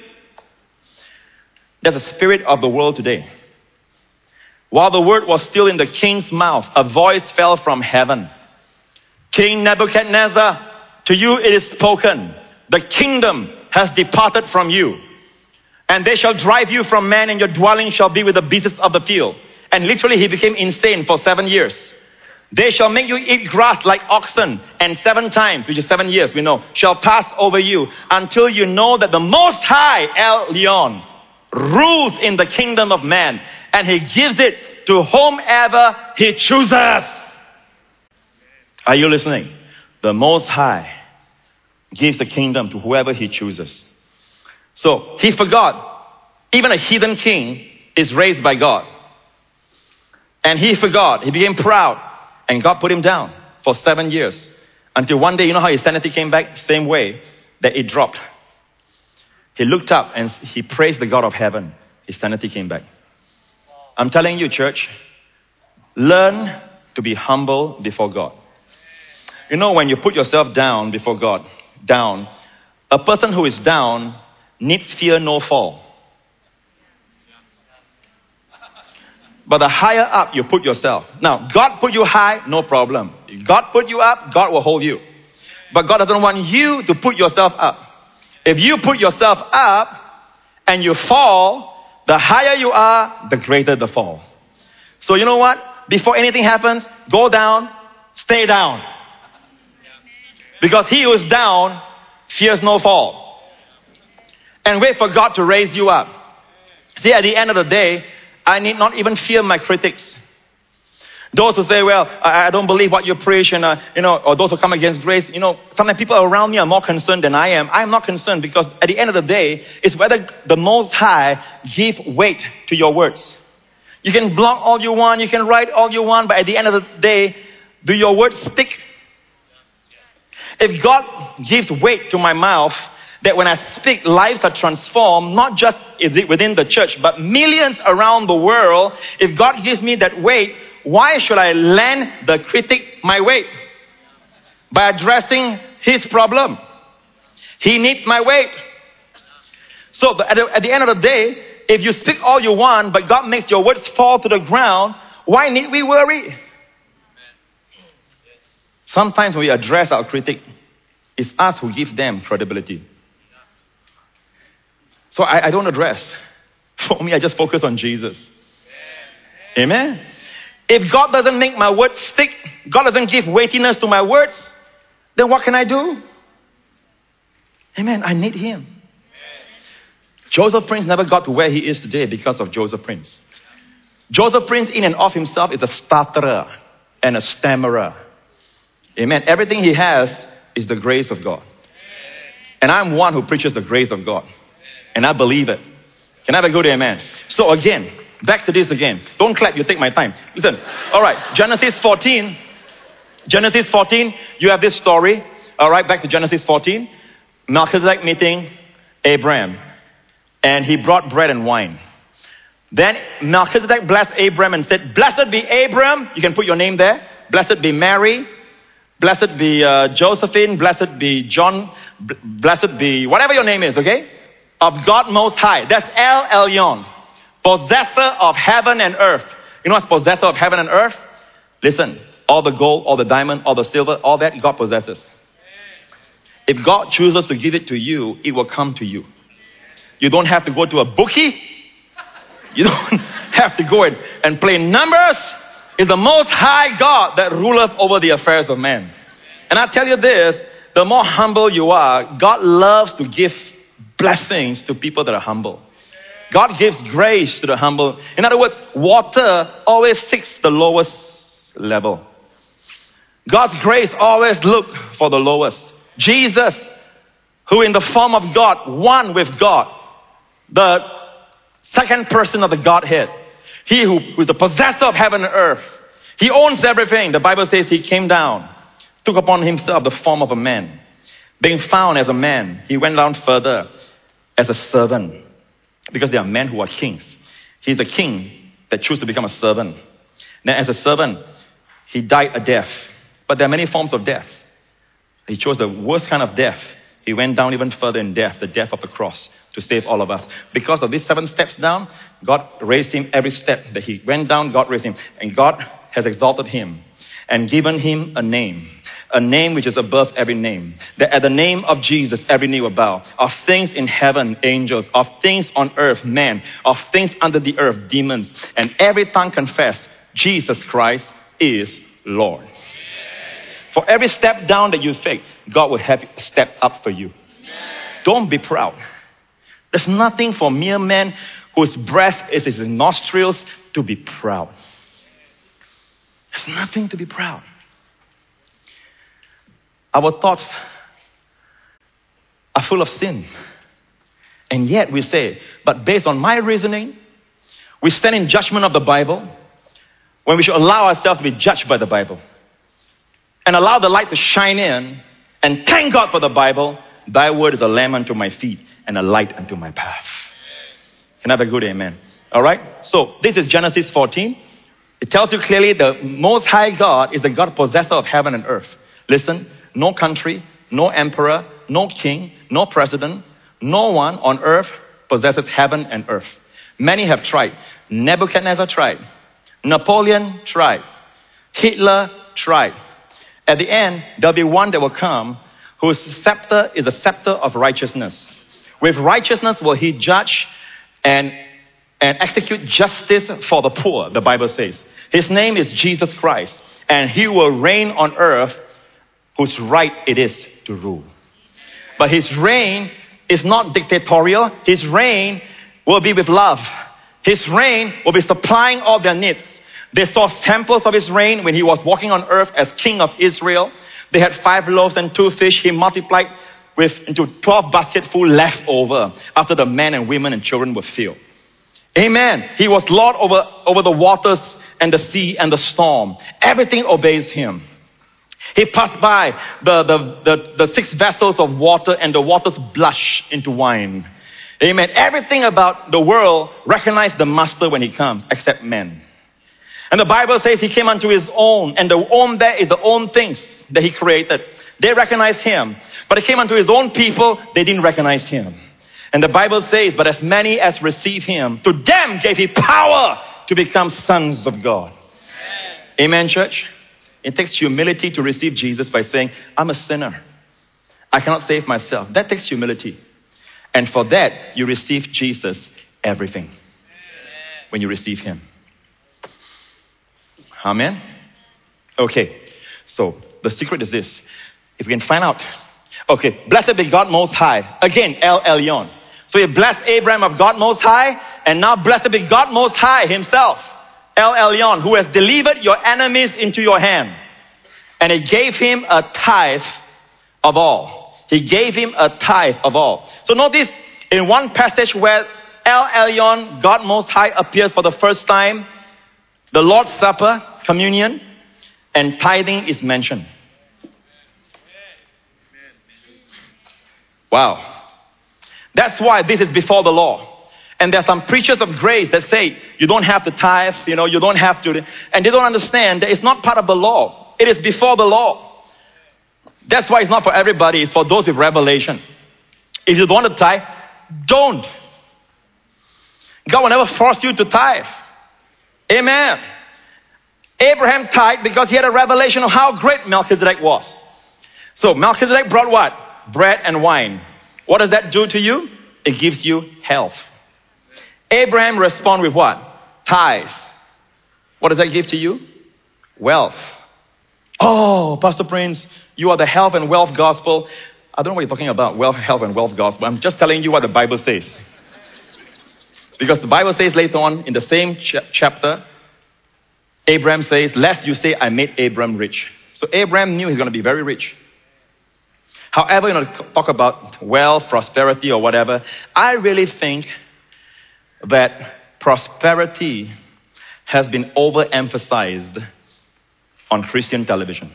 That's the spirit of the world today. While the word was still in the king's mouth, a voice fell from heaven. King Nebuchadnezzar, to you it is spoken, the kingdom has departed from you. And they shall drive you from man, and your dwelling shall be with the beasts of the field. And literally, he became insane for seven years. They shall make you eat grass like oxen, and seven times, which is seven years, we know, shall pass over you until you know that the Most High, El Elyon, rules in the kingdom of man, and he gives it to whomever he chooses. Are you listening? The Most High gives the kingdom to whoever he chooses. So he forgot. Even a heathen king is raised by God. And he forgot. He became proud. And God put him down for seven years. Until one day, you know how his sanity came back? Same way that it dropped. He looked up and he praised the God of heaven. His sanity came back. I'm telling you, church, learn to be humble before God. You know, when you put yourself down before God, down, a person who is down needs fear no fall. But the higher up you put yourself. Now, God put you high, no problem. God put you up, God will hold you. But God doesn't want you to put yourself up. If you put yourself up and you fall, the higher you are, the greater the fall. So you know what? Before anything happens, go down, stay down. Because he who is down fears no fall. And wait for God to raise you up. See, at the end of the day, I need not even fear my critics. Those who say, well, I, don't believe what you preach, and, uh, you know, or those who come against grace, you know, sometimes people around me are more concerned than I am. I am not concerned because at the end of the day, it's whether the Most High give weight to your words. You can blog all you want, you can write all you want, but at the end of the day, do your words stick? If God gives weight to my mouth, that when I speak, lives are transformed, not just within the church, but millions around the world. If God gives me that weight, why should I lend the critic my weight? By addressing his problem. He needs my weight. So at the, at the end of the day, if you speak all you want, but God makes your words fall to the ground, why need we worry? Sometimes when we address our critic, it's us who give them credibility. So I, I don't address. For me, I just focus on Jesus. Amen. If God doesn't make my words stick, God doesn't give weightiness to my words, then what can I do? Amen. I need Him. Joseph Prince never got to where he is today because of Joseph Prince. Joseph Prince, in and of himself, is a stutterer and a stammerer. Amen. Everything he has is the grace of God. And I'm one who preaches the grace of God. And I believe it. Can I have a good amen? So again, back to this again. Don't clap, you take my time. Listen. All right, Genesis 14. Genesis 14, you have this story. All right, back to Genesis 14. Melchizedek meeting Abraham. And he brought bread and wine. Then Melchizedek blessed Abraham and said, Blessed be Abraham. You can put your name there. Blessed be Mary. Blessed be uh, Josephine. Blessed be John. Blessed be whatever your name is, okay? Of God Most High. That's El Elyon. Possessor of heaven and earth. You know what's possessor of heaven and earth? Listen, all the gold, all the diamond, all the silver, all that God possesses. If God chooses to give it to you, it will come to you. You don't have to go to a bookie. You don't have to go and, and play numbers is the most high God that ruleth over the affairs of men. And I tell you this, the more humble you are, God loves to give blessings to people that are humble. God gives grace to the humble. In other words, water always seeks the lowest level. God's grace always look for the lowest. Jesus, who in the form of God, one with God, the second person of the Godhead. He who, who is the possessor of heaven and earth. He owns everything. The Bible says he came down, took upon himself the form of a man. Being found as a man, he went down further as a servant. Because there are men who are kings. He's a king that chose to become a servant. Now, as a servant, he died a death. But there are many forms of death. He chose the worst kind of death. He went down even further in death, the death of the cross, to save all of us. Because of these seven steps down, God raised him every step that he went down, God raised him. And God has exalted him and given him a name, a name which is above every name. That at the name of Jesus, every knee will bow. Of things in heaven, angels. Of things on earth, men. Of things under the earth, demons. And every tongue confess Jesus Christ is Lord. For every step down that you take, God will have a step up for you. Don't be proud. There's nothing for mere men whose breath is his nostrils to be proud. There's nothing to be proud. Our thoughts are full of sin. And yet we say, but based on my reasoning, we stand in judgment of the Bible when we should allow ourselves to be judged by the Bible and allow the light to shine in and thank God for the Bible. Thy word is a lamp unto my feet and a light unto my path. Can I have a good amen? All right? So, this is Genesis 14. It tells you clearly the Most High God is the God possessor of heaven and earth. Listen, no country, no emperor, no king, no president, no one on earth possesses heaven and earth. Many have tried. Nebuchadnezzar tried. Napoleon tried. Hitler tried. At the end, there'll be one that will come whose scepter is a scepter of righteousness. With righteousness will he judge and, and execute justice for the poor, the Bible says. His name is Jesus Christ, and he will reign on earth whose right it is to rule. But his reign is not dictatorial. His reign will be with love. His reign will be supplying all their needs. They saw samples of his reign when he was walking on earth as king of Israel. They had five loaves and two fish. He multiplied with into 12 baskets full left over after the men and women and children were filled. Amen. He was Lord over, over the waters and the sea and the storm. Everything obeys him. He passed by the, the, the, the six vessels of water and the waters blush into wine. Amen. Everything about the world recognized the master when he comes, except men. And the Bible says he came unto his own, and the own there is the own things that he created. They recognized him. But he came unto his own people, they didn't recognize him. And the Bible says, But as many as receive him, to them gave he power to become sons of God. Amen, Amen church? It takes humility to receive Jesus by saying, I'm a sinner. I cannot save myself. That takes humility. And for that, you receive Jesus everything when you receive him. Amen? Okay, so the secret is this. If we can find out, okay, blessed be God Most High. Again, El Elyon. So he blessed Abraham of God Most High, and now blessed be God Most High himself, El Elyon, who has delivered your enemies into your hand. And he gave him a tithe of all. He gave him a tithe of all. So notice in one passage where El Elyon, God Most High, appears for the first time, the Lord's Supper, communion, and tithing is mentioned. Wow. That's why this is before the law. And there are some preachers of grace that say you don't have to tithe, you know, you don't have to, and they don't understand that it's not part of the law. It is before the law. That's why it's not for everybody, it's for those with revelation. If you don't want to tithe, don't. God will never force you to tithe. Amen. Abraham tithed because he had a revelation of how great Melchizedek was. So Melchizedek brought what? Bread and wine. What does that do to you? It gives you health. Abraham responded with what? Tithes. What does that give to you? Wealth. Oh, Pastor Prince, you are the health and wealth gospel. I don't know what you're talking about, wealth, health, and wealth gospel. I'm just telling you what the Bible says. Because the Bible says later on in the same ch- chapter, Abraham says, Lest you say, I made Abraham rich. So Abraham knew he's going to be very rich. However, you know, talk about wealth, prosperity, or whatever, I really think that prosperity has been overemphasized on Christian television.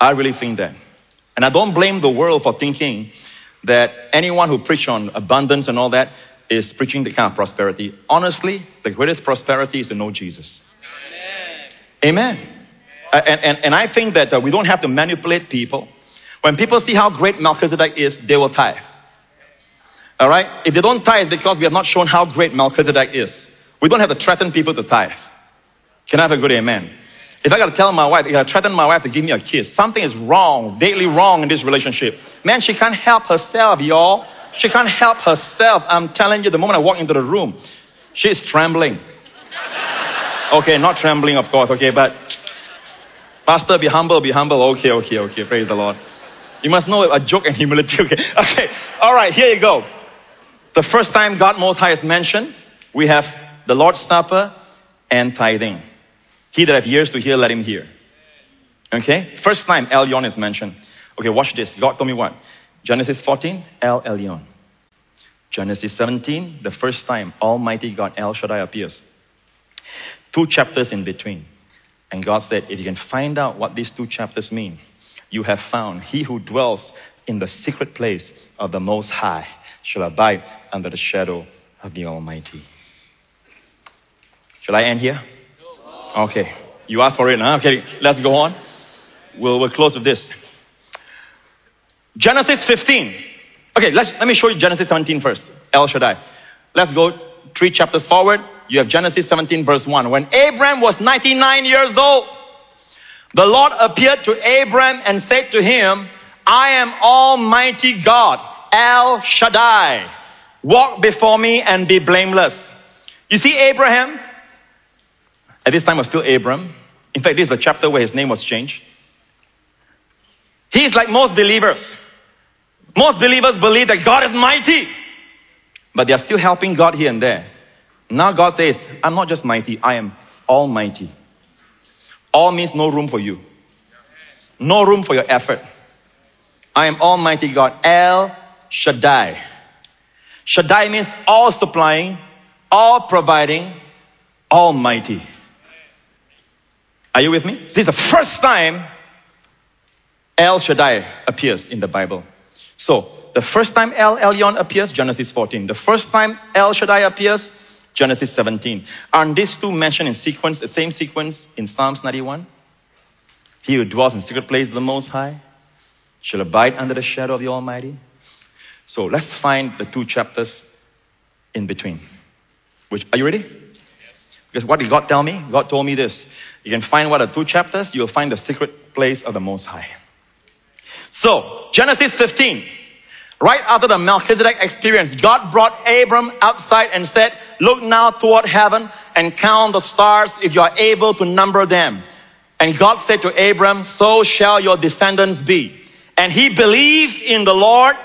I really think that. And I don't blame the world for thinking that anyone who preaches on abundance and all that is preaching the kind of prosperity. Honestly, the greatest prosperity is to know Jesus. Amen. Amen. Uh, and, and, and I think that uh, we don't have to manipulate people. When people see how great Melchizedek is, they will tithe. All right? If they don't tithe because we have not shown how great Melchizedek is, we don't have to threaten people to tithe. Can I have a good amen? If I got to tell my wife, if I threaten my wife to give me a kiss, something is wrong, daily wrong in this relationship. Man, she can't help herself, y'all. She can't help herself. I'm telling you, the moment I walk into the room, she's trembling. Okay, not trembling, of course, okay, but Pastor, be humble, be humble. Okay, okay, okay. Praise the Lord. You must know a joke and humility. Okay, okay. All right, here you go. The first time God Most High is mentioned, we have the Lord's Supper and tithing. He that have ears to hear, let him hear. Okay? First time El Elyon is mentioned. Okay, watch this. God told me what? Genesis 14, El Elyon. Genesis 17, the first time Almighty God El Shaddai appears. Two chapters in between. And God said, if you can find out what these two chapters mean, you have found he who dwells in the secret place of the Most High shall abide under the shadow of the Almighty. Shall I end here? Okay. You asked for it, huh? Okay, let's go on. We'll, we'll close with this. Genesis 15. Okay, let's, let me show you Genesis 17 first. El Shaddai. Let's go three chapters forward. You have Genesis 17, verse 1. When Abram was 99 years old, the Lord appeared to Abram and said to him, I am Almighty God, El Shaddai. Walk before me and be blameless. You see, Abraham, at this time was still Abram. In fact, this is the chapter where his name was changed. He's like most believers. Most believers believe that God is mighty, but they are still helping God here and there. Now God says, I'm not just mighty, I am almighty. All means no room for you, no room for your effort. I am Almighty God, El Shaddai. Shaddai means all supplying, all providing, almighty. Are you with me? This is the first time El Shaddai appears in the Bible. So, the first time El Elyon appears, Genesis 14. The first time El Shaddai appears, Genesis 17. Aren't these two mentioned in sequence, the same sequence in Psalms 91? He who dwells in secret place of the Most High shall abide under the shadow of the Almighty. So let's find the two chapters in between. Which are you ready? Yes. Because what did God tell me? God told me this. You can find what are two chapters, you'll find the secret place of the Most High. So, Genesis 15. Right after the Melchizedek experience, God brought Abram outside and said, Look now toward heaven and count the stars if you are able to number them. And God said to Abram, So shall your descendants be. And he believed in the Lord,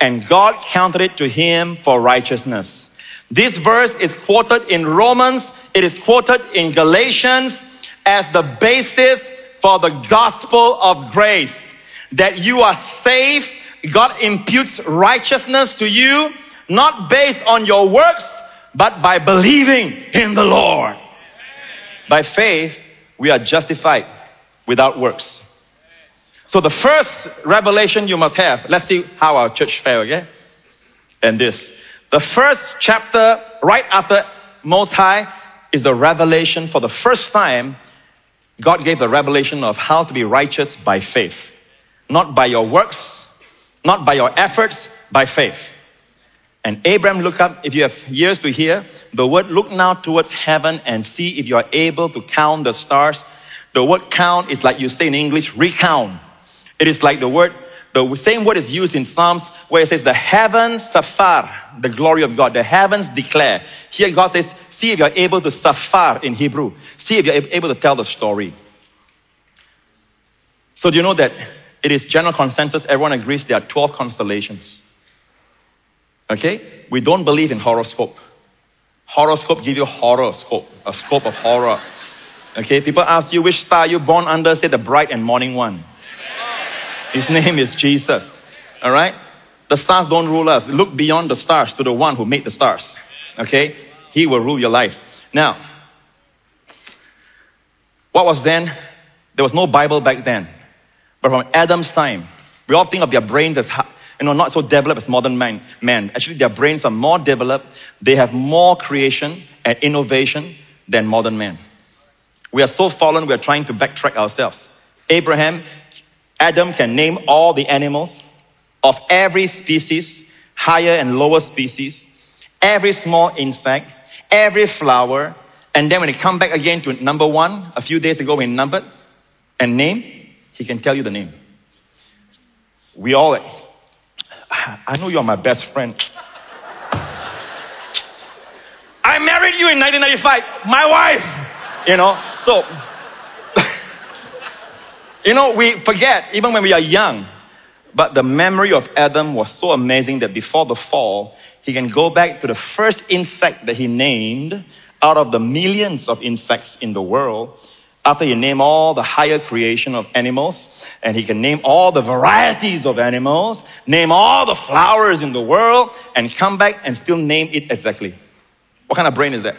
and God counted it to him for righteousness. This verse is quoted in Romans, it is quoted in Galatians as the basis for the gospel of grace. That you are saved God imputes righteousness to you, not based on your works, but by believing in the Lord. By faith, we are justified without works. So the first revelation you must have, let's see how our church fell, okay? And this. The first chapter, right after Most High, is the revelation for the first time. God gave the revelation of how to be righteous by faith, not by your works, not by your efforts, by faith. And Abraham looked up, if you have ears to hear, the word look now towards heaven and see if you are able to count the stars. The word count is like you say in English, recount. It is like the word, the same word is used in Psalms where it says, the heavens safar, the glory of God. The heavens declare. Here God says, see if you're able to safar in Hebrew. See if you're able to tell the story. So do you know that it is general consensus, everyone agrees there are 12 constellations. Okay? We don't believe in horoscope. Horoscope give you horoscope, a scope of horror. Okay? People ask you which star you born under, say the bright and morning one. His name is Jesus. Alright? The stars don't rule us. Look beyond the stars to the one who made the stars. Okay? He will rule your life. Now, what was then? There was no Bible back then. But from Adam's time, we all think of their brains as you know, not so developed as modern man, man. Actually, their brains are more developed. They have more creation and innovation than modern man. We are so fallen, we are trying to backtrack ourselves. Abraham, Adam can name all the animals of every species, higher and lower species, every small insect, every flower, and then when he come back again to number one, a few days ago he numbered and name, he can tell you the name. We all, I know you're my best friend. I married you in 1995, my wife, you know, so, you know, we forget, even when we are young, but the memory of Adam was so amazing that before the fall, he can go back to the first insect that he named out of the millions of insects in the world. After he named all the higher creation of animals, and he can name all the varieties of animals, name all the flowers in the world, and come back and still name it exactly. What kind of brain is that?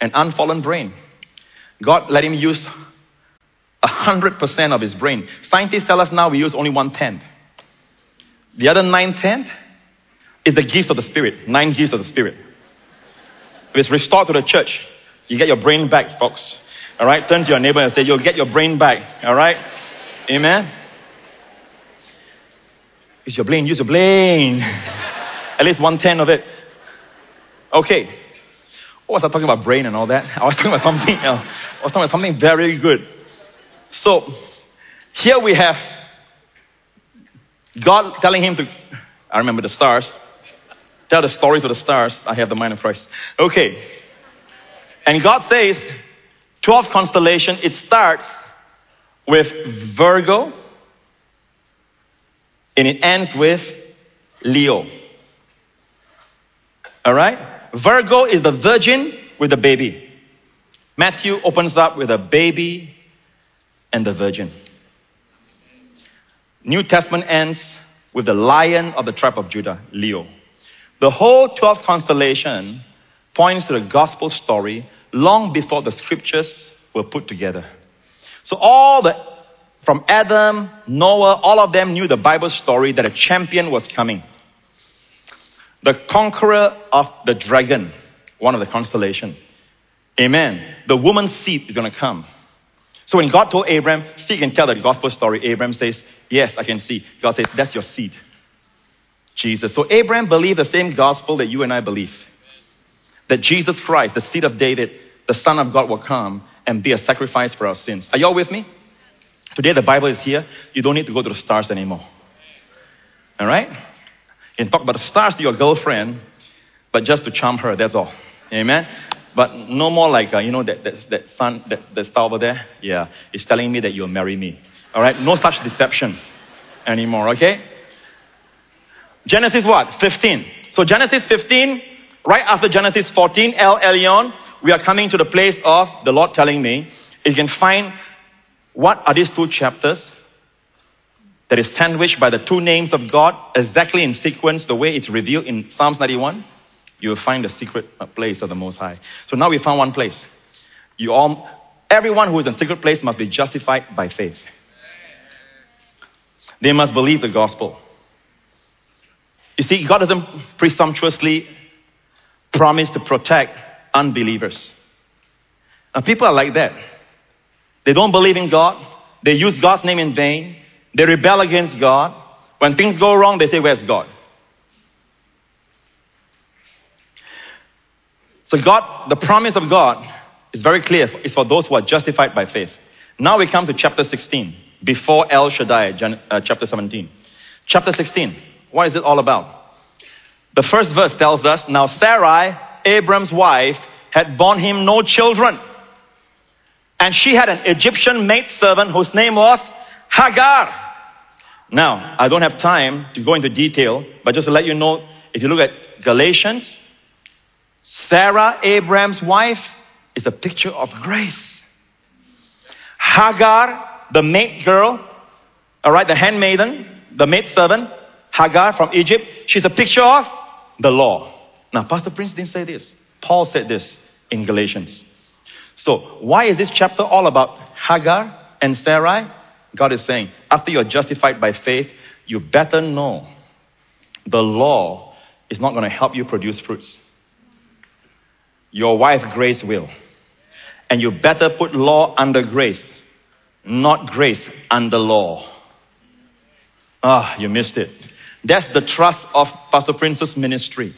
An unfallen brain. God let him use 100% of his brain. Scientists tell us now we use only one tenth. The other nine tenth is the gifts of the Spirit. Nine gifts of the Spirit. If it's restored to the church, you get your brain back, folks. All right? Turn to your neighbor and say, You'll get your brain back. All right? Amen? Use your brain, use your brain. At least one tenth of it. Okay. Oh, what was I talking about? Brain and all that? I was talking about something else. I was talking about something very good. So, here we have God telling him to, I remember the stars, tell the stories of the stars. I have the mind of Christ. Okay. And God says, 12 constellation, it starts with Virgo and it ends with Leo. All right? Virgo is the virgin with the baby. Matthew opens up with a baby and the virgin. New Testament ends with the lion of the tribe of Judah, Leo. The whole 12th constellation points to the gospel story long before the scriptures were put together. So all the from Adam, Noah, all of them knew the Bible story that a champion was coming. The conqueror of the dragon, one of the constellation. Amen. The woman's seed is going to come. So when God told Abraham, see, you can tell the gospel story, Abraham says, Yes, I can see. God says, That's your seed. Jesus. So Abraham believed the same gospel that you and I believe. That Jesus Christ, the seed of David, the Son of God, will come and be a sacrifice for our sins. Are you all with me? Today the Bible is here. You don't need to go to the stars anymore. All right? You can talk about the stars to your girlfriend, but just to charm her, that's all. Amen? But no more like, uh, you know, that, that, that son, that, that star over there, yeah, is telling me that you'll marry me. All right? No such deception anymore, okay? Genesis what? 15. So Genesis 15, right after Genesis 14, El Elyon, we are coming to the place of the Lord telling me, you can find what are these two chapters that is sandwiched by the two names of God exactly in sequence, the way it's revealed in Psalms 91 you will find the secret place of the Most High. So now we found one place. You all, everyone who is in secret place must be justified by faith. They must believe the gospel. You see, God doesn't presumptuously promise to protect unbelievers. Now, people are like that. They don't believe in God. They use God's name in vain. They rebel against God. When things go wrong, they say, Where's God? So God, the promise of God is very clear. It's for those who are justified by faith. Now we come to chapter 16, before El Shaddai, uh, chapter 17. Chapter 16, what is it all about? The first verse tells us, Now Sarai, Abram's wife, had borne him no children. And she had an Egyptian maidservant whose name was Hagar. Now, I don't have time to go into detail, but just to let you know, if you look at Galatians Sarah, Abraham's wife, is a picture of grace. Hagar, the maid girl, all right, the handmaiden, the maid servant, Hagar from Egypt, she's a picture of the law. Now, Pastor Prince didn't say this. Paul said this in Galatians. So, why is this chapter all about Hagar and Sarai? God is saying, after you're justified by faith, you better know the law is not going to help you produce fruits. Your wife, Grace, will. And you better put law under grace, not grace under law. Ah, you missed it. That's the trust of Pastor Prince's ministry.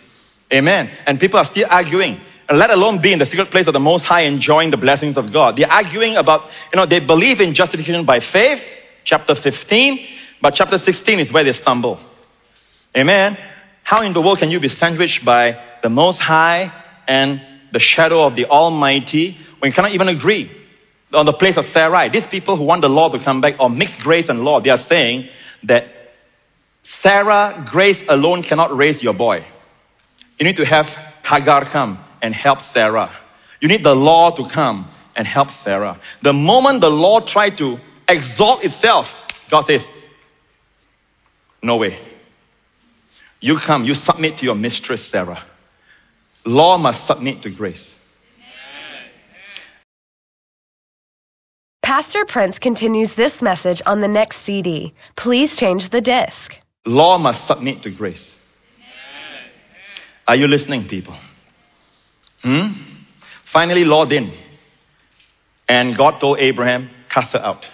Amen. And people are still arguing, let alone be in the secret place of the Most High enjoying the blessings of God. They're arguing about, you know, they believe in justification by faith, chapter 15, but chapter 16 is where they stumble. Amen. How in the world can you be sandwiched by the Most High and the shadow of the Almighty you cannot even agree on the place of Sarai? These people who want the law to come back or mix grace and law, they are saying that Sarah, grace alone cannot raise your boy. You need to have Hagar come and help Sarah. You need the law to come and help Sarah. The moment the law tried to exalt itself, God says, No way. You come, you submit to your mistress, Sarah. Law must submit to grace. Pastor Prince continues this message on the next CD. Please change the disc. Law must submit to grace. Are you listening, people? Hmm? Finally, law didn't. And God told Abraham, cast her out.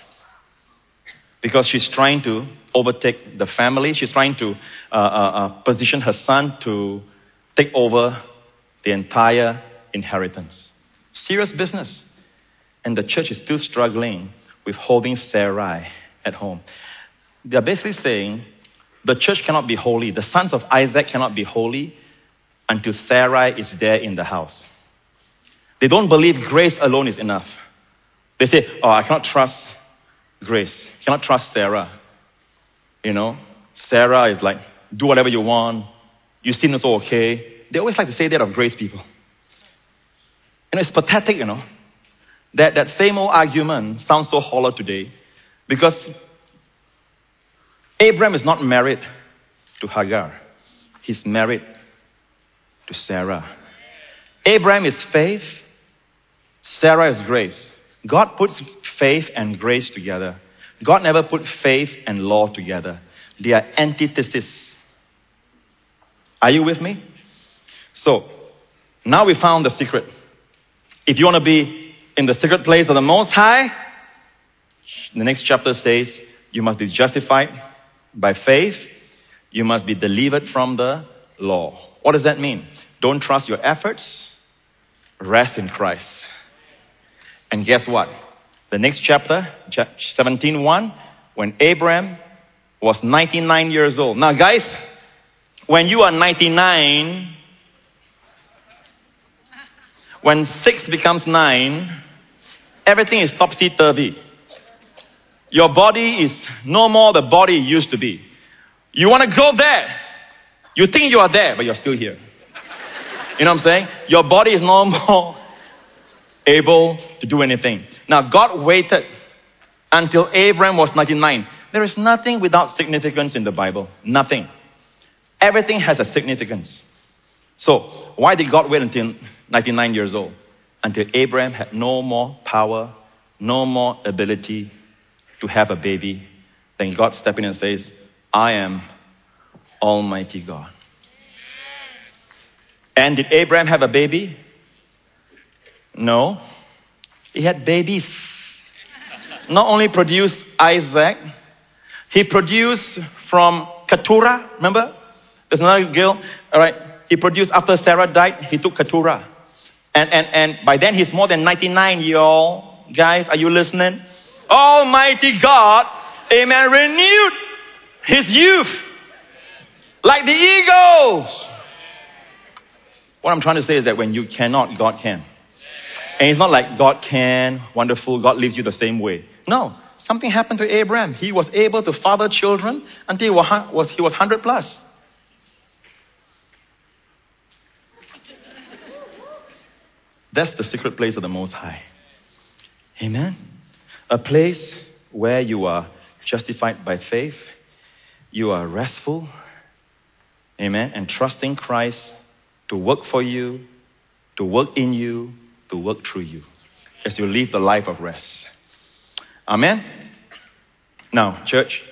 Because she's trying to overtake the family. She's trying to uh, uh, uh, position her son to take over the entire inheritance. Serious business. And the church is still struggling with holding Sarai at home. They're basically saying the church cannot be holy. The sons of Isaac cannot be holy until Sarai is there in the house. They don't believe grace alone is enough. They say, Oh, I cannot trust grace. Cannot trust Sarah. You know, Sarah is like, do whatever you want. You sin is okay. They always like to say that of grace people. And it's pathetic, you know. That, that same old argument sounds so hollow today because Abraham is not married to Hagar. He's married to Sarah. Abraham is faith, Sarah is grace. God puts faith and grace together. God never put faith and law together. They are antithesis. Are you with me? So, now we found the secret. If you want to be in the secret place of the Most High, the next chapter says you must be justified by faith, you must be delivered from the law. What does that mean? Don't trust your efforts, rest in Christ. And guess what? The next chapter, chapter, 17:1, when Abraham was 99 years old. Now, guys, when you are 99, when six becomes nine, everything is topsy turvy. Your body is no more the body it used to be. You want to go there. You think you are there, but you're still here. You know what I'm saying? Your body is no more able to do anything. Now, God waited until Abraham was 99. There is nothing without significance in the Bible. Nothing. Everything has a significance. So, why did God wait until 99 years old? Until Abraham had no more power, no more ability to have a baby. Then God stepped in and says, I am Almighty God. And did Abraham have a baby? No. He had babies. Not only produced Isaac, he produced from Keturah, remember? There's another girl, all right. He produced after Sarah died, he took Keturah. And, and, and by then he's more than 99 year old. Guys, are you listening? Almighty God, amen, renewed his youth like the eagles. What I'm trying to say is that when you cannot, God can. And it's not like God can, wonderful, God leaves you the same way. No, something happened to Abraham. He was able to father children until he was 100 plus. That's the secret place of the Most High. Amen. A place where you are justified by faith, you are restful, amen, and trusting Christ to work for you, to work in you, to work through you as you live the life of rest. Amen? Now, church,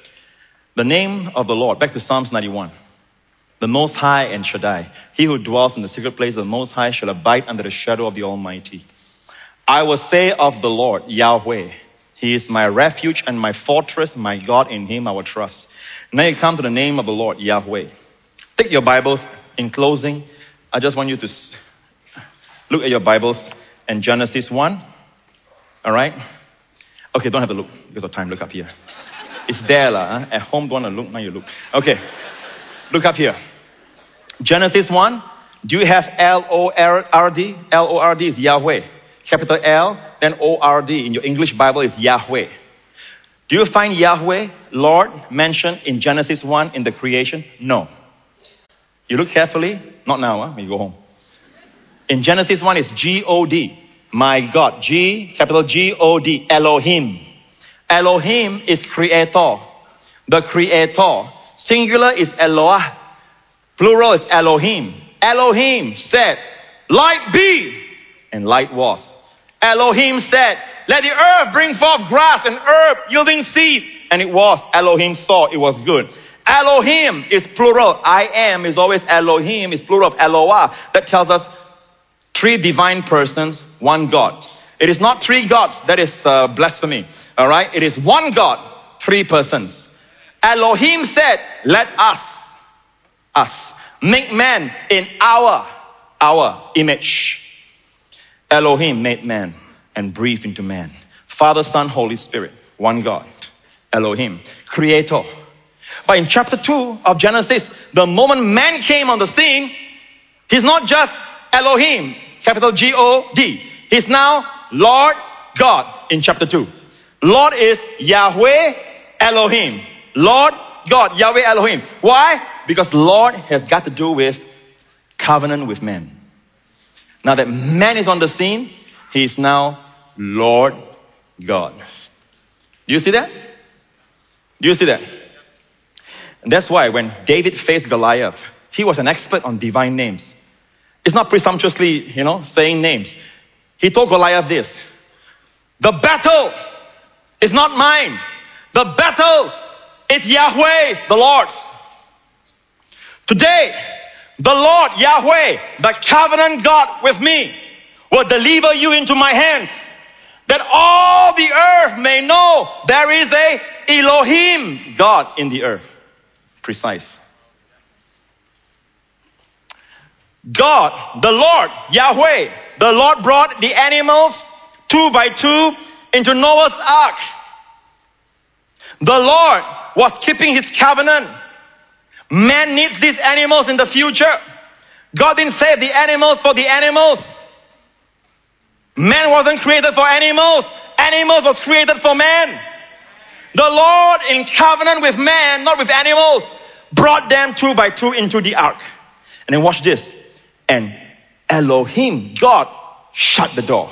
the name of the Lord, back to Psalms 91. The Most High and Shaddai. He who dwells in the secret place of the Most High shall abide under the shadow of the Almighty. I will say of the Lord, Yahweh, He is my refuge and my fortress, my God, in Him I will trust. Now you come to the name of the Lord, Yahweh. Take your Bibles. In closing, I just want you to look at your Bibles and Genesis 1. All right? Okay, don't have to look because of time. Look up here. It's there, lah. Huh? At home, don't want to look. Now you look. Okay. Look up here. Genesis 1. Do you have L O R D? L O R D is Yahweh. Capital L, then O R D. In your English Bible is Yahweh. Do you find Yahweh, Lord, mentioned in Genesis 1 in the creation? No. You look carefully. Not now, huh? you go home. In Genesis 1 is G O D. My God. G, capital G O D. Elohim. Elohim is creator. The creator. Singular is Eloah. Plural is Elohim. Elohim said, light be. And light was. Elohim said, let the earth bring forth grass and herb yielding seed. And it was. Elohim saw it was good. Elohim is plural. I am is always Elohim, is plural of Eloah. That tells us three divine persons, one God. It is not three gods. That is uh, blasphemy. All right. It is one God, three persons. Elohim said, let us, us, make man in our, our image. Elohim made man and breathed into man. Father, Son, Holy Spirit, one God. Elohim, creator. But in chapter 2 of Genesis, the moment man came on the scene, he's not just Elohim, capital G O D. He's now Lord God in chapter 2. Lord is Yahweh Elohim. Lord God, Yahweh Elohim. Why? Because Lord has got to do with covenant with man. Now that man is on the scene, he is now Lord God. Do you see that? Do you see that? And that's why when David faced Goliath, he was an expert on divine names. It's not presumptuously, you know, saying names. He told Goliath this The battle is not mine. The battle is Yahweh's, the Lord's. Today, the Lord Yahweh, the covenant God with me, will deliver you into my hands, that all the earth may know there is a Elohim, God in the earth. Precise. God, the Lord, Yahweh, the Lord brought the animals two by two into Noah's ark. The Lord was keeping his covenant. Man needs these animals in the future. God didn't save the animals for the animals. Man wasn't created for animals. Animals was created for man. The Lord in covenant with man, not with animals, brought them two by two into the ark. And then watch this. And Elohim, God, shut the door.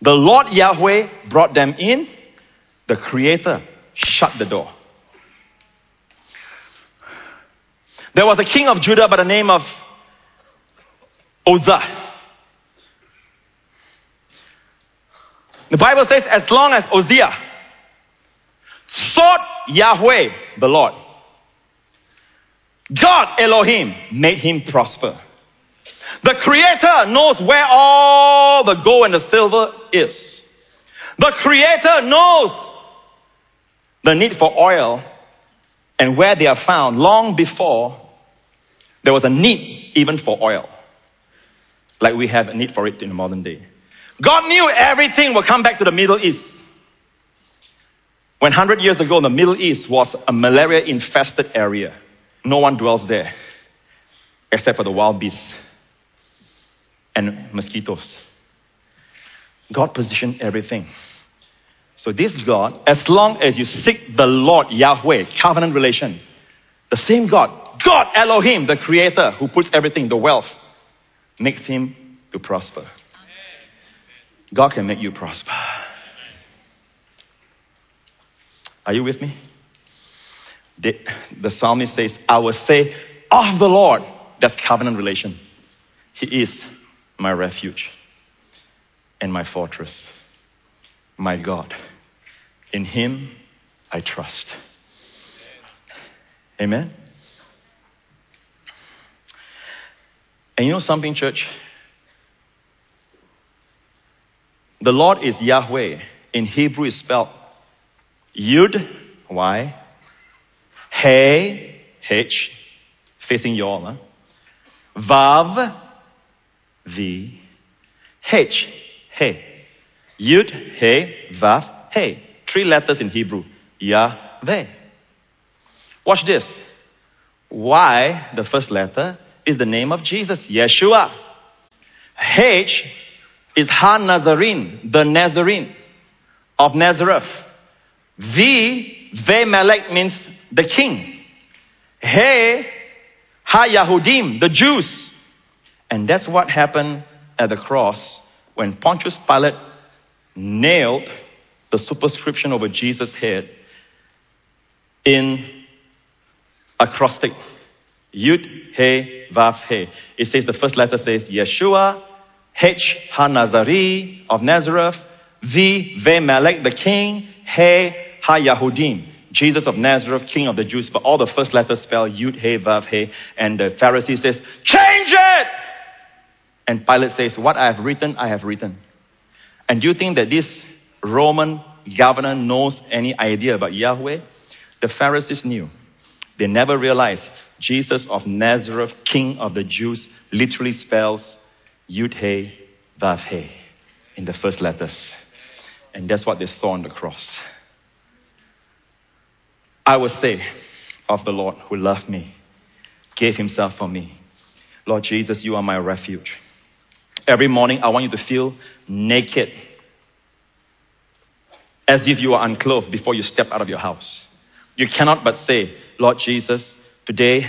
The Lord Yahweh brought them in. The Creator shut the door. There was a king of Judah by the name of Uzziah. The Bible says, as long as Uzziah sought Yahweh, the Lord, God Elohim made him prosper. The Creator knows where all the gold and the silver is. The Creator knows the need for oil and where they are found long before there was a need even for oil. Like we have a need for it in the modern day. God knew everything will come back to the Middle East. When 100 years ago, the Middle East was a malaria infested area. No one dwells there except for the wild beasts and mosquitoes. God positioned everything. So, this God, as long as you seek the Lord Yahweh, covenant relation, the same God, God Elohim, the creator who puts everything, the wealth, makes him to prosper. God can make you prosper. Are you with me? The, the psalmist says, I will say of the Lord, that's covenant relation. He is my refuge and my fortress, my God. In Him I trust. Amen. And you know something, church? The Lord is Yahweh. In Hebrew, is spelled Yud, Y, He, H, facing. Huh? Vav, V, H, He. Yud, He, Vav, He. Three letters in Hebrew. Yahweh. Watch this. Y, the first letter, is the name of Jesus, Yeshua. H is Ha Nazarene, the Nazarene of Nazareth. V, Ve Melech means the king. He, Ha Yahudim, the Jews. And that's what happened at the cross when Pontius Pilate nailed the superscription over Jesus' head in acrostic. Yud, He, Vav, He. It says the first letter says Yeshua, H, Hanazari of Nazareth, V, Ve Melech, the king, He, Ha Yahudim. Jesus of Nazareth, King of the Jews, but all the first letters spell Yud, He, Vav, He. And the Pharisee says, Change it! And Pilate says, What I have written, I have written. And do you think that this Roman governor knows any idea about Yahweh? The Pharisees knew. They never realized Jesus of Nazareth, King of the Jews, literally spells Yud He Vav He in the first letters. And that's what they saw on the cross. I will say of the Lord who loved me, gave himself for me. Lord Jesus, you are my refuge. Every morning, I want you to feel naked, as if you are unclothed before you step out of your house. You cannot but say, Lord Jesus, today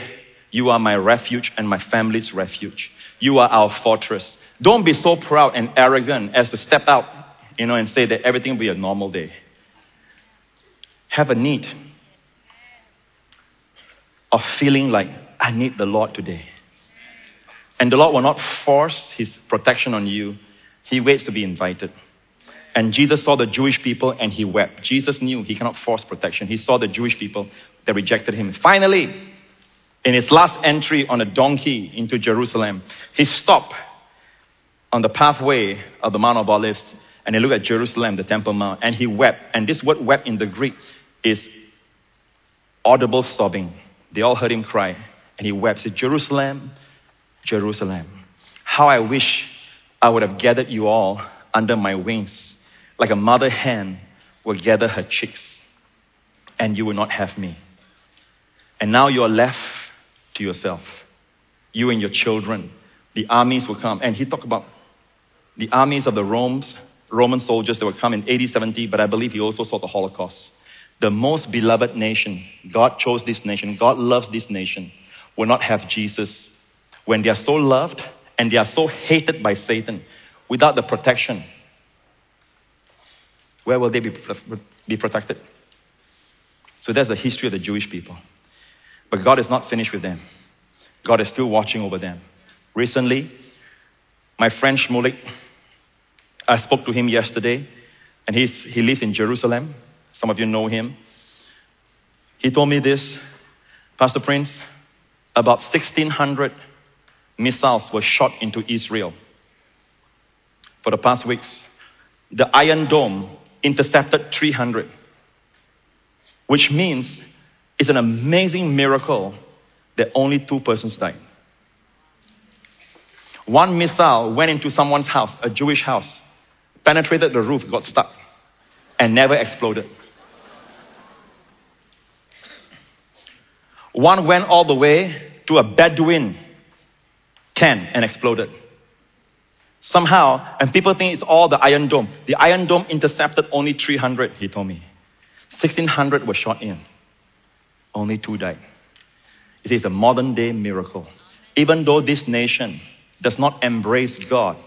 you are my refuge and my family's refuge. You are our fortress. Don't be so proud and arrogant as to step out, you know, and say that everything will be a normal day. Have a need of feeling like I need the Lord today. And the Lord will not force his protection on you. He waits to be invited. And Jesus saw the Jewish people and he wept. Jesus knew he cannot force protection. He saw the Jewish people that rejected him. Finally, in his last entry on a donkey into Jerusalem, he stopped on the pathway of the Mount of Olives and he looked at Jerusalem, the Temple Mount, and he wept. And this word wept in the Greek is audible sobbing. They all heard him cry. And he wept. He said, Jerusalem, Jerusalem, how I wish I would have gathered you all under my wings, like a mother hen will gather her chicks, and you will not have me. And now you are left to yourself. You and your children. The armies will come. And he talked about the armies of the Romans, Roman soldiers that would come in AD 70, but I believe he also saw the Holocaust. The most beloved nation, God chose this nation, God loves this nation, will not have Jesus. When they are so loved and they are so hated by Satan without the protection, where will they be, be protected? So that's the history of the Jewish people. But God is not finished with them. God is still watching over them. Recently, my friend Shmulik, I spoke to him yesterday, and he's, he lives in Jerusalem. Some of you know him. He told me this Pastor Prince, about 1,600 missiles were shot into Israel for the past weeks. The Iron Dome intercepted 300, which means it's an amazing miracle that only two persons died. One missile went into someone's house, a Jewish house, penetrated the roof, got stuck, and never exploded. One went all the way to a Bedouin tent and exploded. Somehow, and people think it's all the Iron Dome. The Iron Dome intercepted only 300, he told me. 1600 were shot in. Only two died. It is a modern day miracle. Even though this nation does not embrace God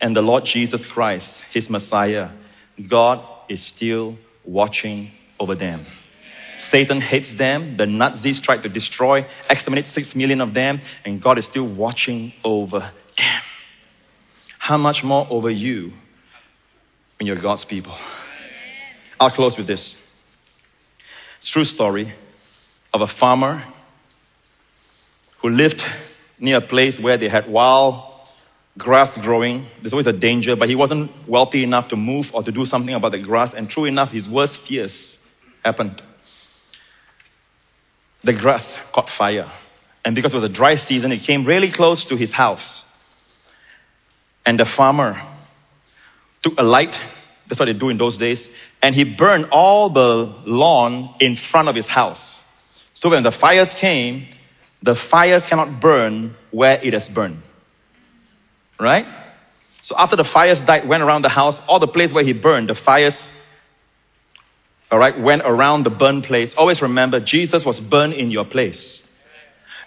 and the Lord Jesus Christ, his Messiah, God is still watching over them. Satan hates them. The Nazis tried to destroy, exterminate six million of them, and God is still watching over them. How much more over you when you're God's people? I'll close with this. true story of a farmer who lived near a place where they had wild grass growing. There's always a danger, but he wasn't wealthy enough to move or to do something about the grass. And true enough, his worst fears happened. The grass caught fire. And because it was a dry season, it came really close to his house. And the farmer took a light, that's what they do in those days, and he burned all the lawn in front of his house. So when the fires came, the fires cannot burn where it has burned. Right? So after the fires died, went around the house, all the place where he burned, the fires, all right, went around the burn place. Always remember, Jesus was burned in your place.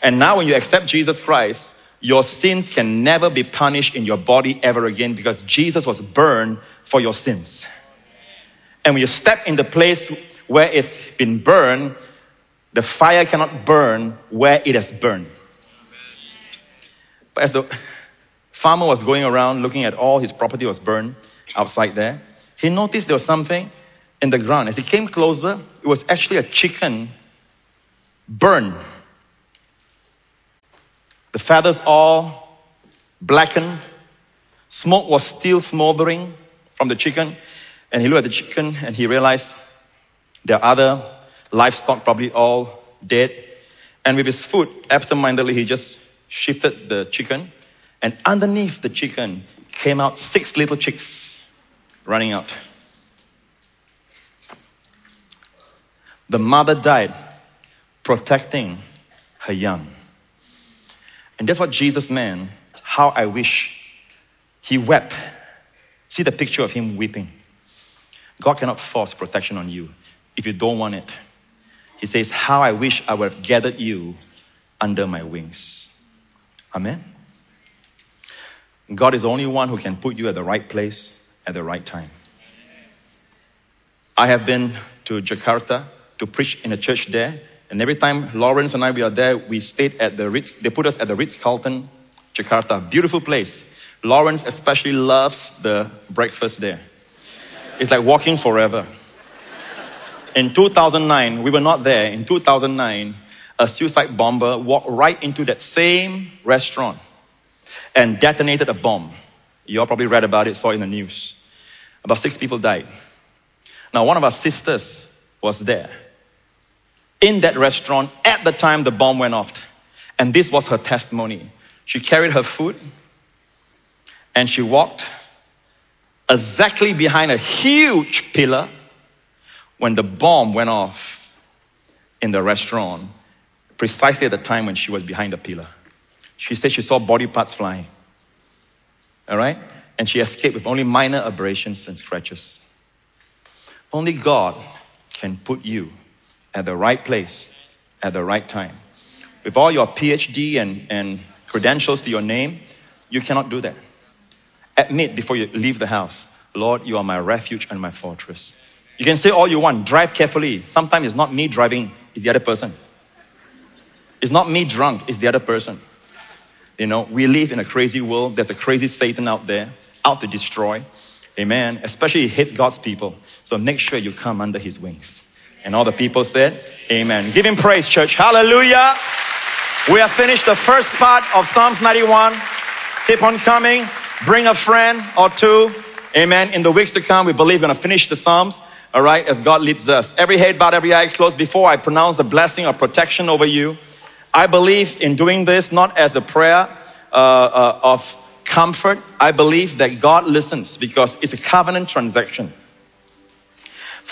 And now when you accept Jesus Christ, your sins can never be punished in your body ever again because Jesus was burned for your sins. And when you step in the place where it's been burned, the fire cannot burn where it has burned. But as the farmer was going around looking at all his property was burned outside there, he noticed there was something in the ground. As he came closer, it was actually a chicken burned. The feathers all blackened. Smoke was still smoldering from the chicken. And he looked at the chicken and he realized there are other livestock probably all dead. And with his foot, absentmindedly, he just shifted the chicken. And underneath the chicken came out six little chicks running out. The mother died protecting her young. And that's what Jesus meant. How I wish he wept. See the picture of him weeping. God cannot force protection on you if you don't want it. He says, How I wish I would have gathered you under my wings. Amen. God is the only one who can put you at the right place at the right time. I have been to Jakarta to preach in a church there, and every time Lawrence and I we are there, we stayed at the Ritz. They put us at the Ritz Carlton, Jakarta. Beautiful place. Lawrence especially loves the breakfast there. It's like walking forever. In 2009, we were not there. In 2009, a suicide bomber walked right into that same restaurant and detonated a bomb. You all probably read about it, saw it in the news. About six people died. Now, one of our sisters was there in that restaurant at the time the bomb went off. And this was her testimony. She carried her food and she walked exactly behind a huge pillar when the bomb went off in the restaurant, precisely at the time when she was behind the pillar. She said she saw body parts flying. All right? And she escaped with only minor abrasions and scratches. Only God can put you at the right place at the right time. With all your PhD and, and credentials to your name, you cannot do that. Admit before you leave the house, Lord, you are my refuge and my fortress. You can say all you want, drive carefully. Sometimes it's not me driving, it's the other person. It's not me drunk, it's the other person. You know, we live in a crazy world. There's a crazy Satan out there, out to destroy. Amen. Especially he hates God's people. So make sure you come under his wings. And all the people said, Amen. Give him praise, church. Hallelujah. We have finished the first part of Psalms 91. Keep on coming. Bring a friend or two. Amen. In the weeks to come, we believe we're going to finish the Psalms all right, as God leads us. Every head bowed, every eye closed. Before I pronounce the blessing of protection over you, I believe in doing this not as a prayer uh, uh, of comfort. I believe that God listens because it's a covenant transaction.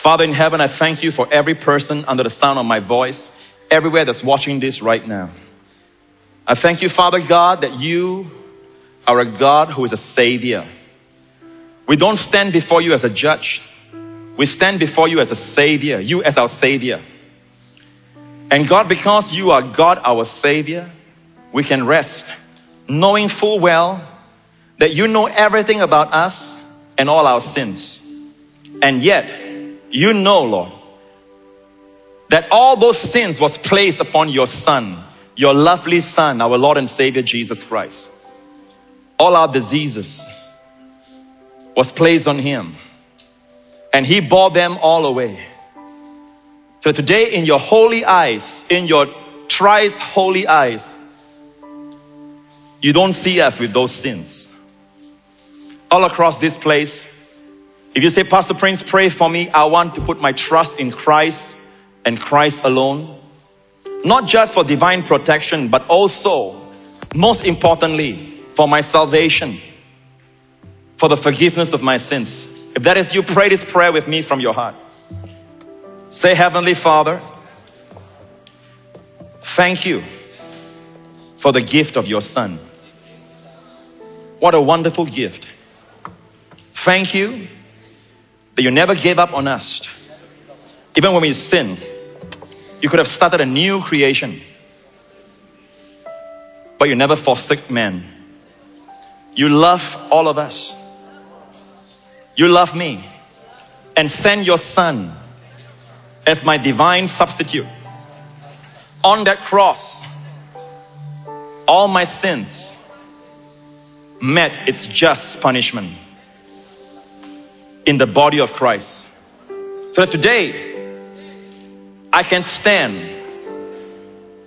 Father in heaven, I thank you for every person under the sound of my voice, everywhere that's watching this right now. I thank you, Father God, that you are a God who is a Savior. We don't stand before you as a judge. We stand before you as a Savior, you as our Savior. And God, because you are God, our Savior, we can rest, knowing full well that you know everything about us and all our sins. And yet, you know, Lord, that all those sins was placed upon your son, your lovely son, our Lord and Savior Jesus Christ. All our diseases was placed on him. And he bore them all away. So today in your holy eyes, in your thrice holy eyes, you don't see us with those sins. All across this place, if you say, Pastor Prince, pray for me, I want to put my trust in Christ and Christ alone. Not just for divine protection, but also, most importantly, for my salvation, for the forgiveness of my sins. If that is you, pray this prayer with me from your heart. Say, Heavenly Father, thank you for the gift of your Son. What a wonderful gift. Thank you that you never gave up on us. Even when we sin, you could have started a new creation. But you never forsake man. You love all of us. You love me. And send your son as my divine substitute. On that cross, all my sins met its just punishment in the body of Christ. So that today, I can stand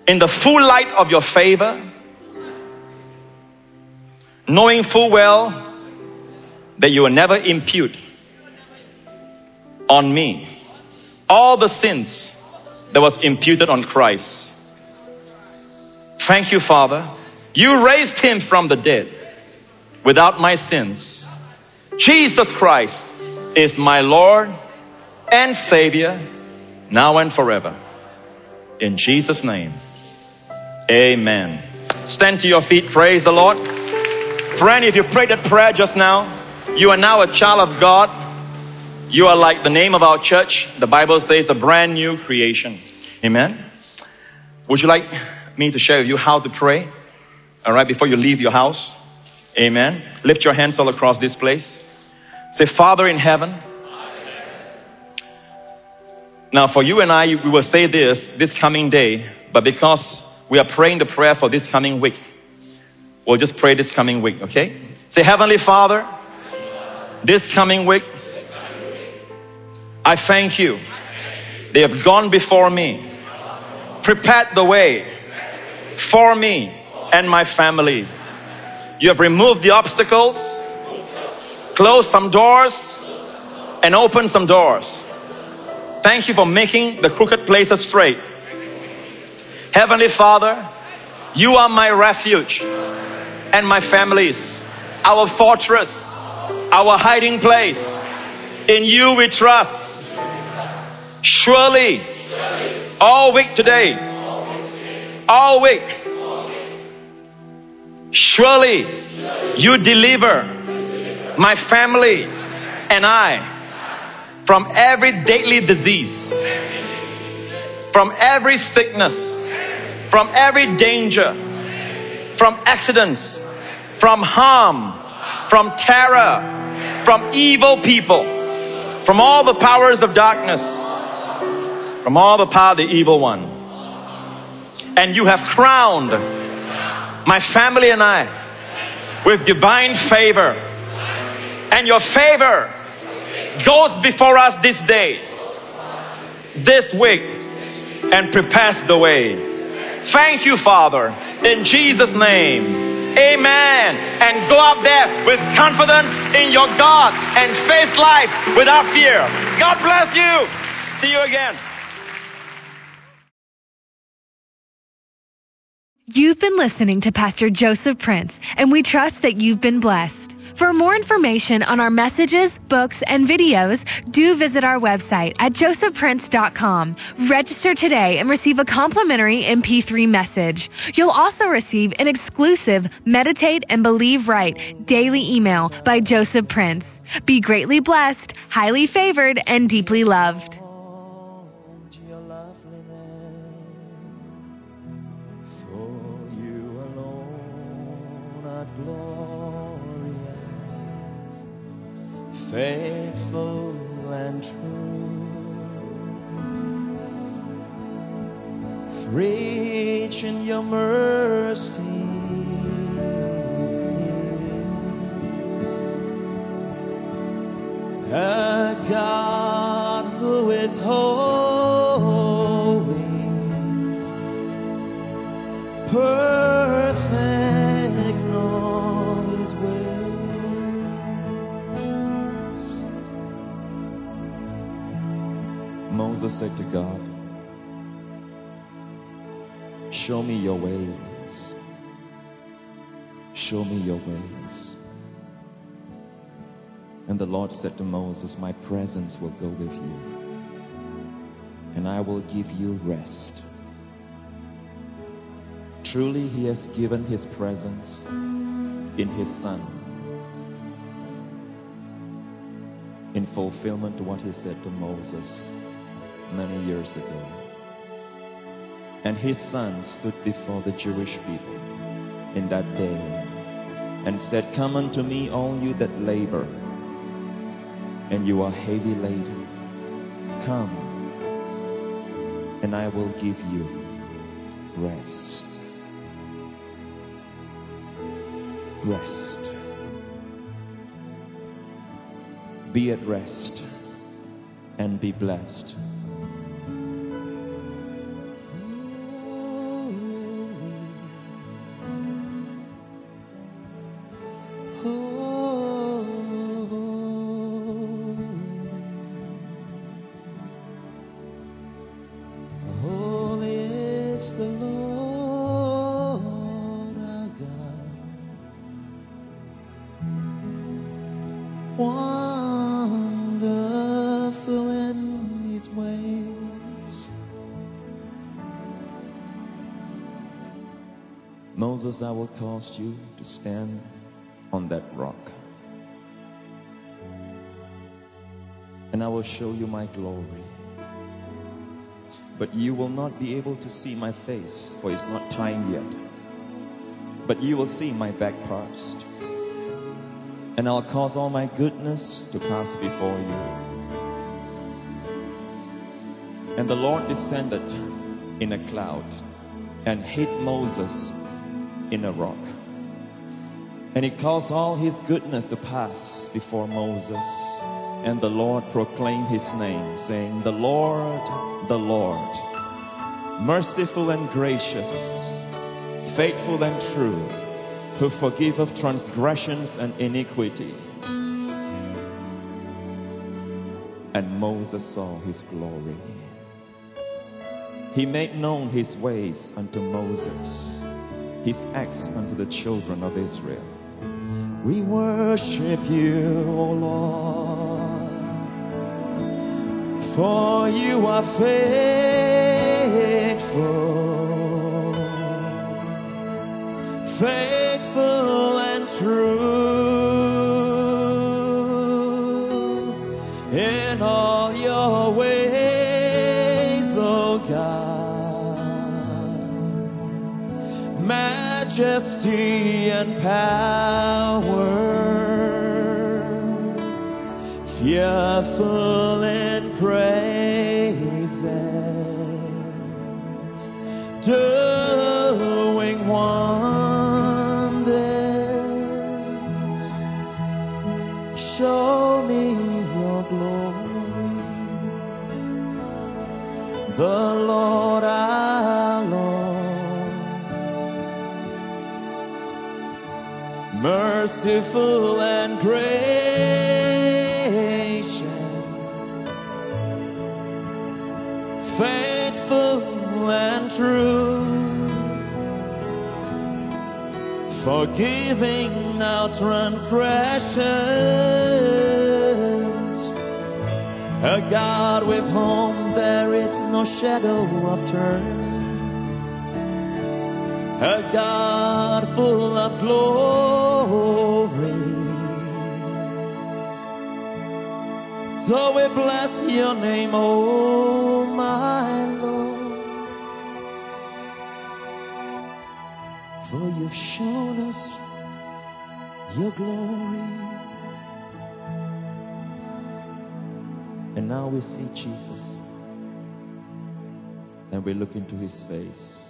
in the full light of your favor, knowing full well that you will never impute on me all the sins that was imputed on Christ. Thank you, Father. You raised him from the dead without my sins. Jesus Christ is my Lord and Savior now and forever. In Jesus' name, amen. Stand to your feet. Praise the Lord. Friend, if you prayed that prayer just now, you are now a child of God. You are like the name of our church. The Bible says a brand new creation. Amen. Would you like me to share with you how to pray? All right, before you leave your house. Amen. Lift your hands all across this place. Say, Father in heaven. Now, for you and I, we will say this this coming day, but because we are praying the prayer for this coming week, we'll just pray this coming week, okay? Say, Heavenly Father, this coming week, I thank you. They have gone before me, prepared the way for me and my family. You have removed the obstacles, closed some doors, and open some doors. Thank you for making the crooked places straight. Heavenly Father, you are my refuge and my family's, our fortress, our hiding place. In you we trust. Surely, all week today, all week, surely you deliver my family and I from every deadly disease, from every sickness, from every danger, from accidents, from harm, from terror, from evil people, from all the powers of darkness from all the power of the evil one. And you have crowned my family and I with divine favor. And your favor goes before us this day, this week, and prepares the way. Thank you, Father, in Jesus' name. Amen. And go out there with confidence in your God and face life without fear. God bless you. See you again. You've been listening to Pastor Joseph Prince, and we trust that you've been blessed. For more information on our messages, books, and videos, do visit our website at josephprince.com. Register today and receive a complimentary MP3 message. You'll also receive an exclusive Meditate and Believe Right daily email by Joseph Prince. Be greatly blessed, highly favored, and deeply loved. Faithful and true. rich in your mercy. A God who is holy, perfect Moses said to God, Show me your ways. Show me your ways. And the Lord said to Moses, My presence will go with you, and I will give you rest. Truly, He has given His presence in His Son, in fulfillment to what He said to Moses many years ago. And His Son stood before the Jewish people in that day and said, Come unto me, all you that labor and you are heavy laden, come, and I will give you rest. Rest. Be at rest and be blessed. I will cause you to stand on that rock. And I will show you my glory. But you will not be able to see my face, for it's not time yet. But you will see my back parts. And I'll cause all my goodness to pass before you. And the Lord descended in a cloud and hid Moses in a rock. And he caused all his goodness to pass before Moses. And the Lord proclaimed his name, saying, The Lord, the Lord, merciful and gracious, faithful and true, who forgiveth transgressions and iniquity. And Moses saw his glory. He made known his ways unto Moses, his acts unto the children of Israel. We worship you, O Lord, for you are faithful, majesty and power, fearful forgiving our transgressions, a God with whom there is no shadow of turn a God full of glory. So we bless your name, oh glory. And now we see Jesus, and we look into his face.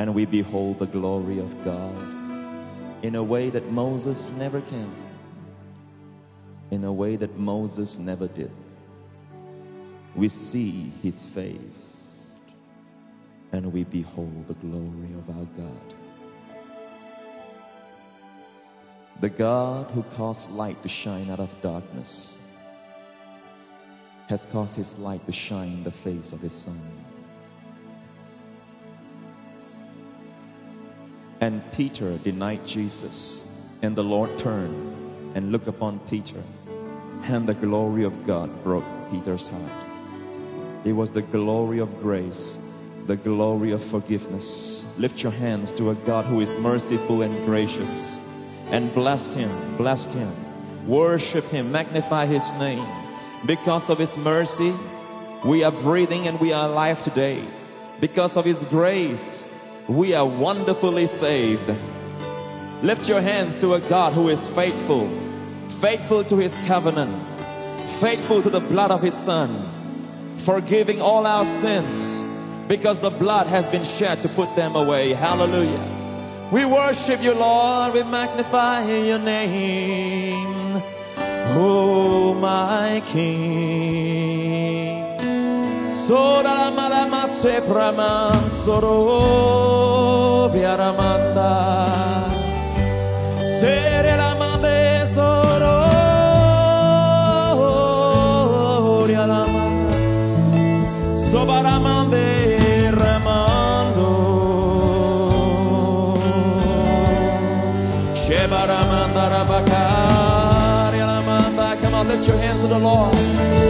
and we behold the glory of God in a way that Moses never can, in a way that Moses never did. We see his face and we behold the glory of our God. The God who caused light to shine out of darkness has caused his light to shine in the face of his Son. And Peter denied Jesus, and the Lord turned and looked upon Peter, and the glory of God broke Peter's heart. It was the glory of grace, the glory of forgiveness. Lift your hands to a God who is merciful and gracious, and bless Him, bless Him. Worship Him, magnify His name. Because of His mercy, we are breathing and we are alive today. Because of His grace, we are wonderfully saved. Lift your hands to a God who is faithful, faithful to his covenant, faithful to the blood of his Son, forgiving all our sins because the blood has been shed to put them away. Hallelujah. We worship you, Lord. We magnify your name. Oh, my King. Sora malama sepraman soro viaramanda. Sere la mame soro viaramanda. Sobaramande lift your hands to the Lord.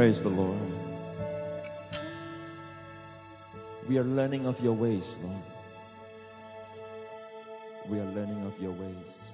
Praise the Lord. We are learning of your ways, Lord. We are learning of your ways.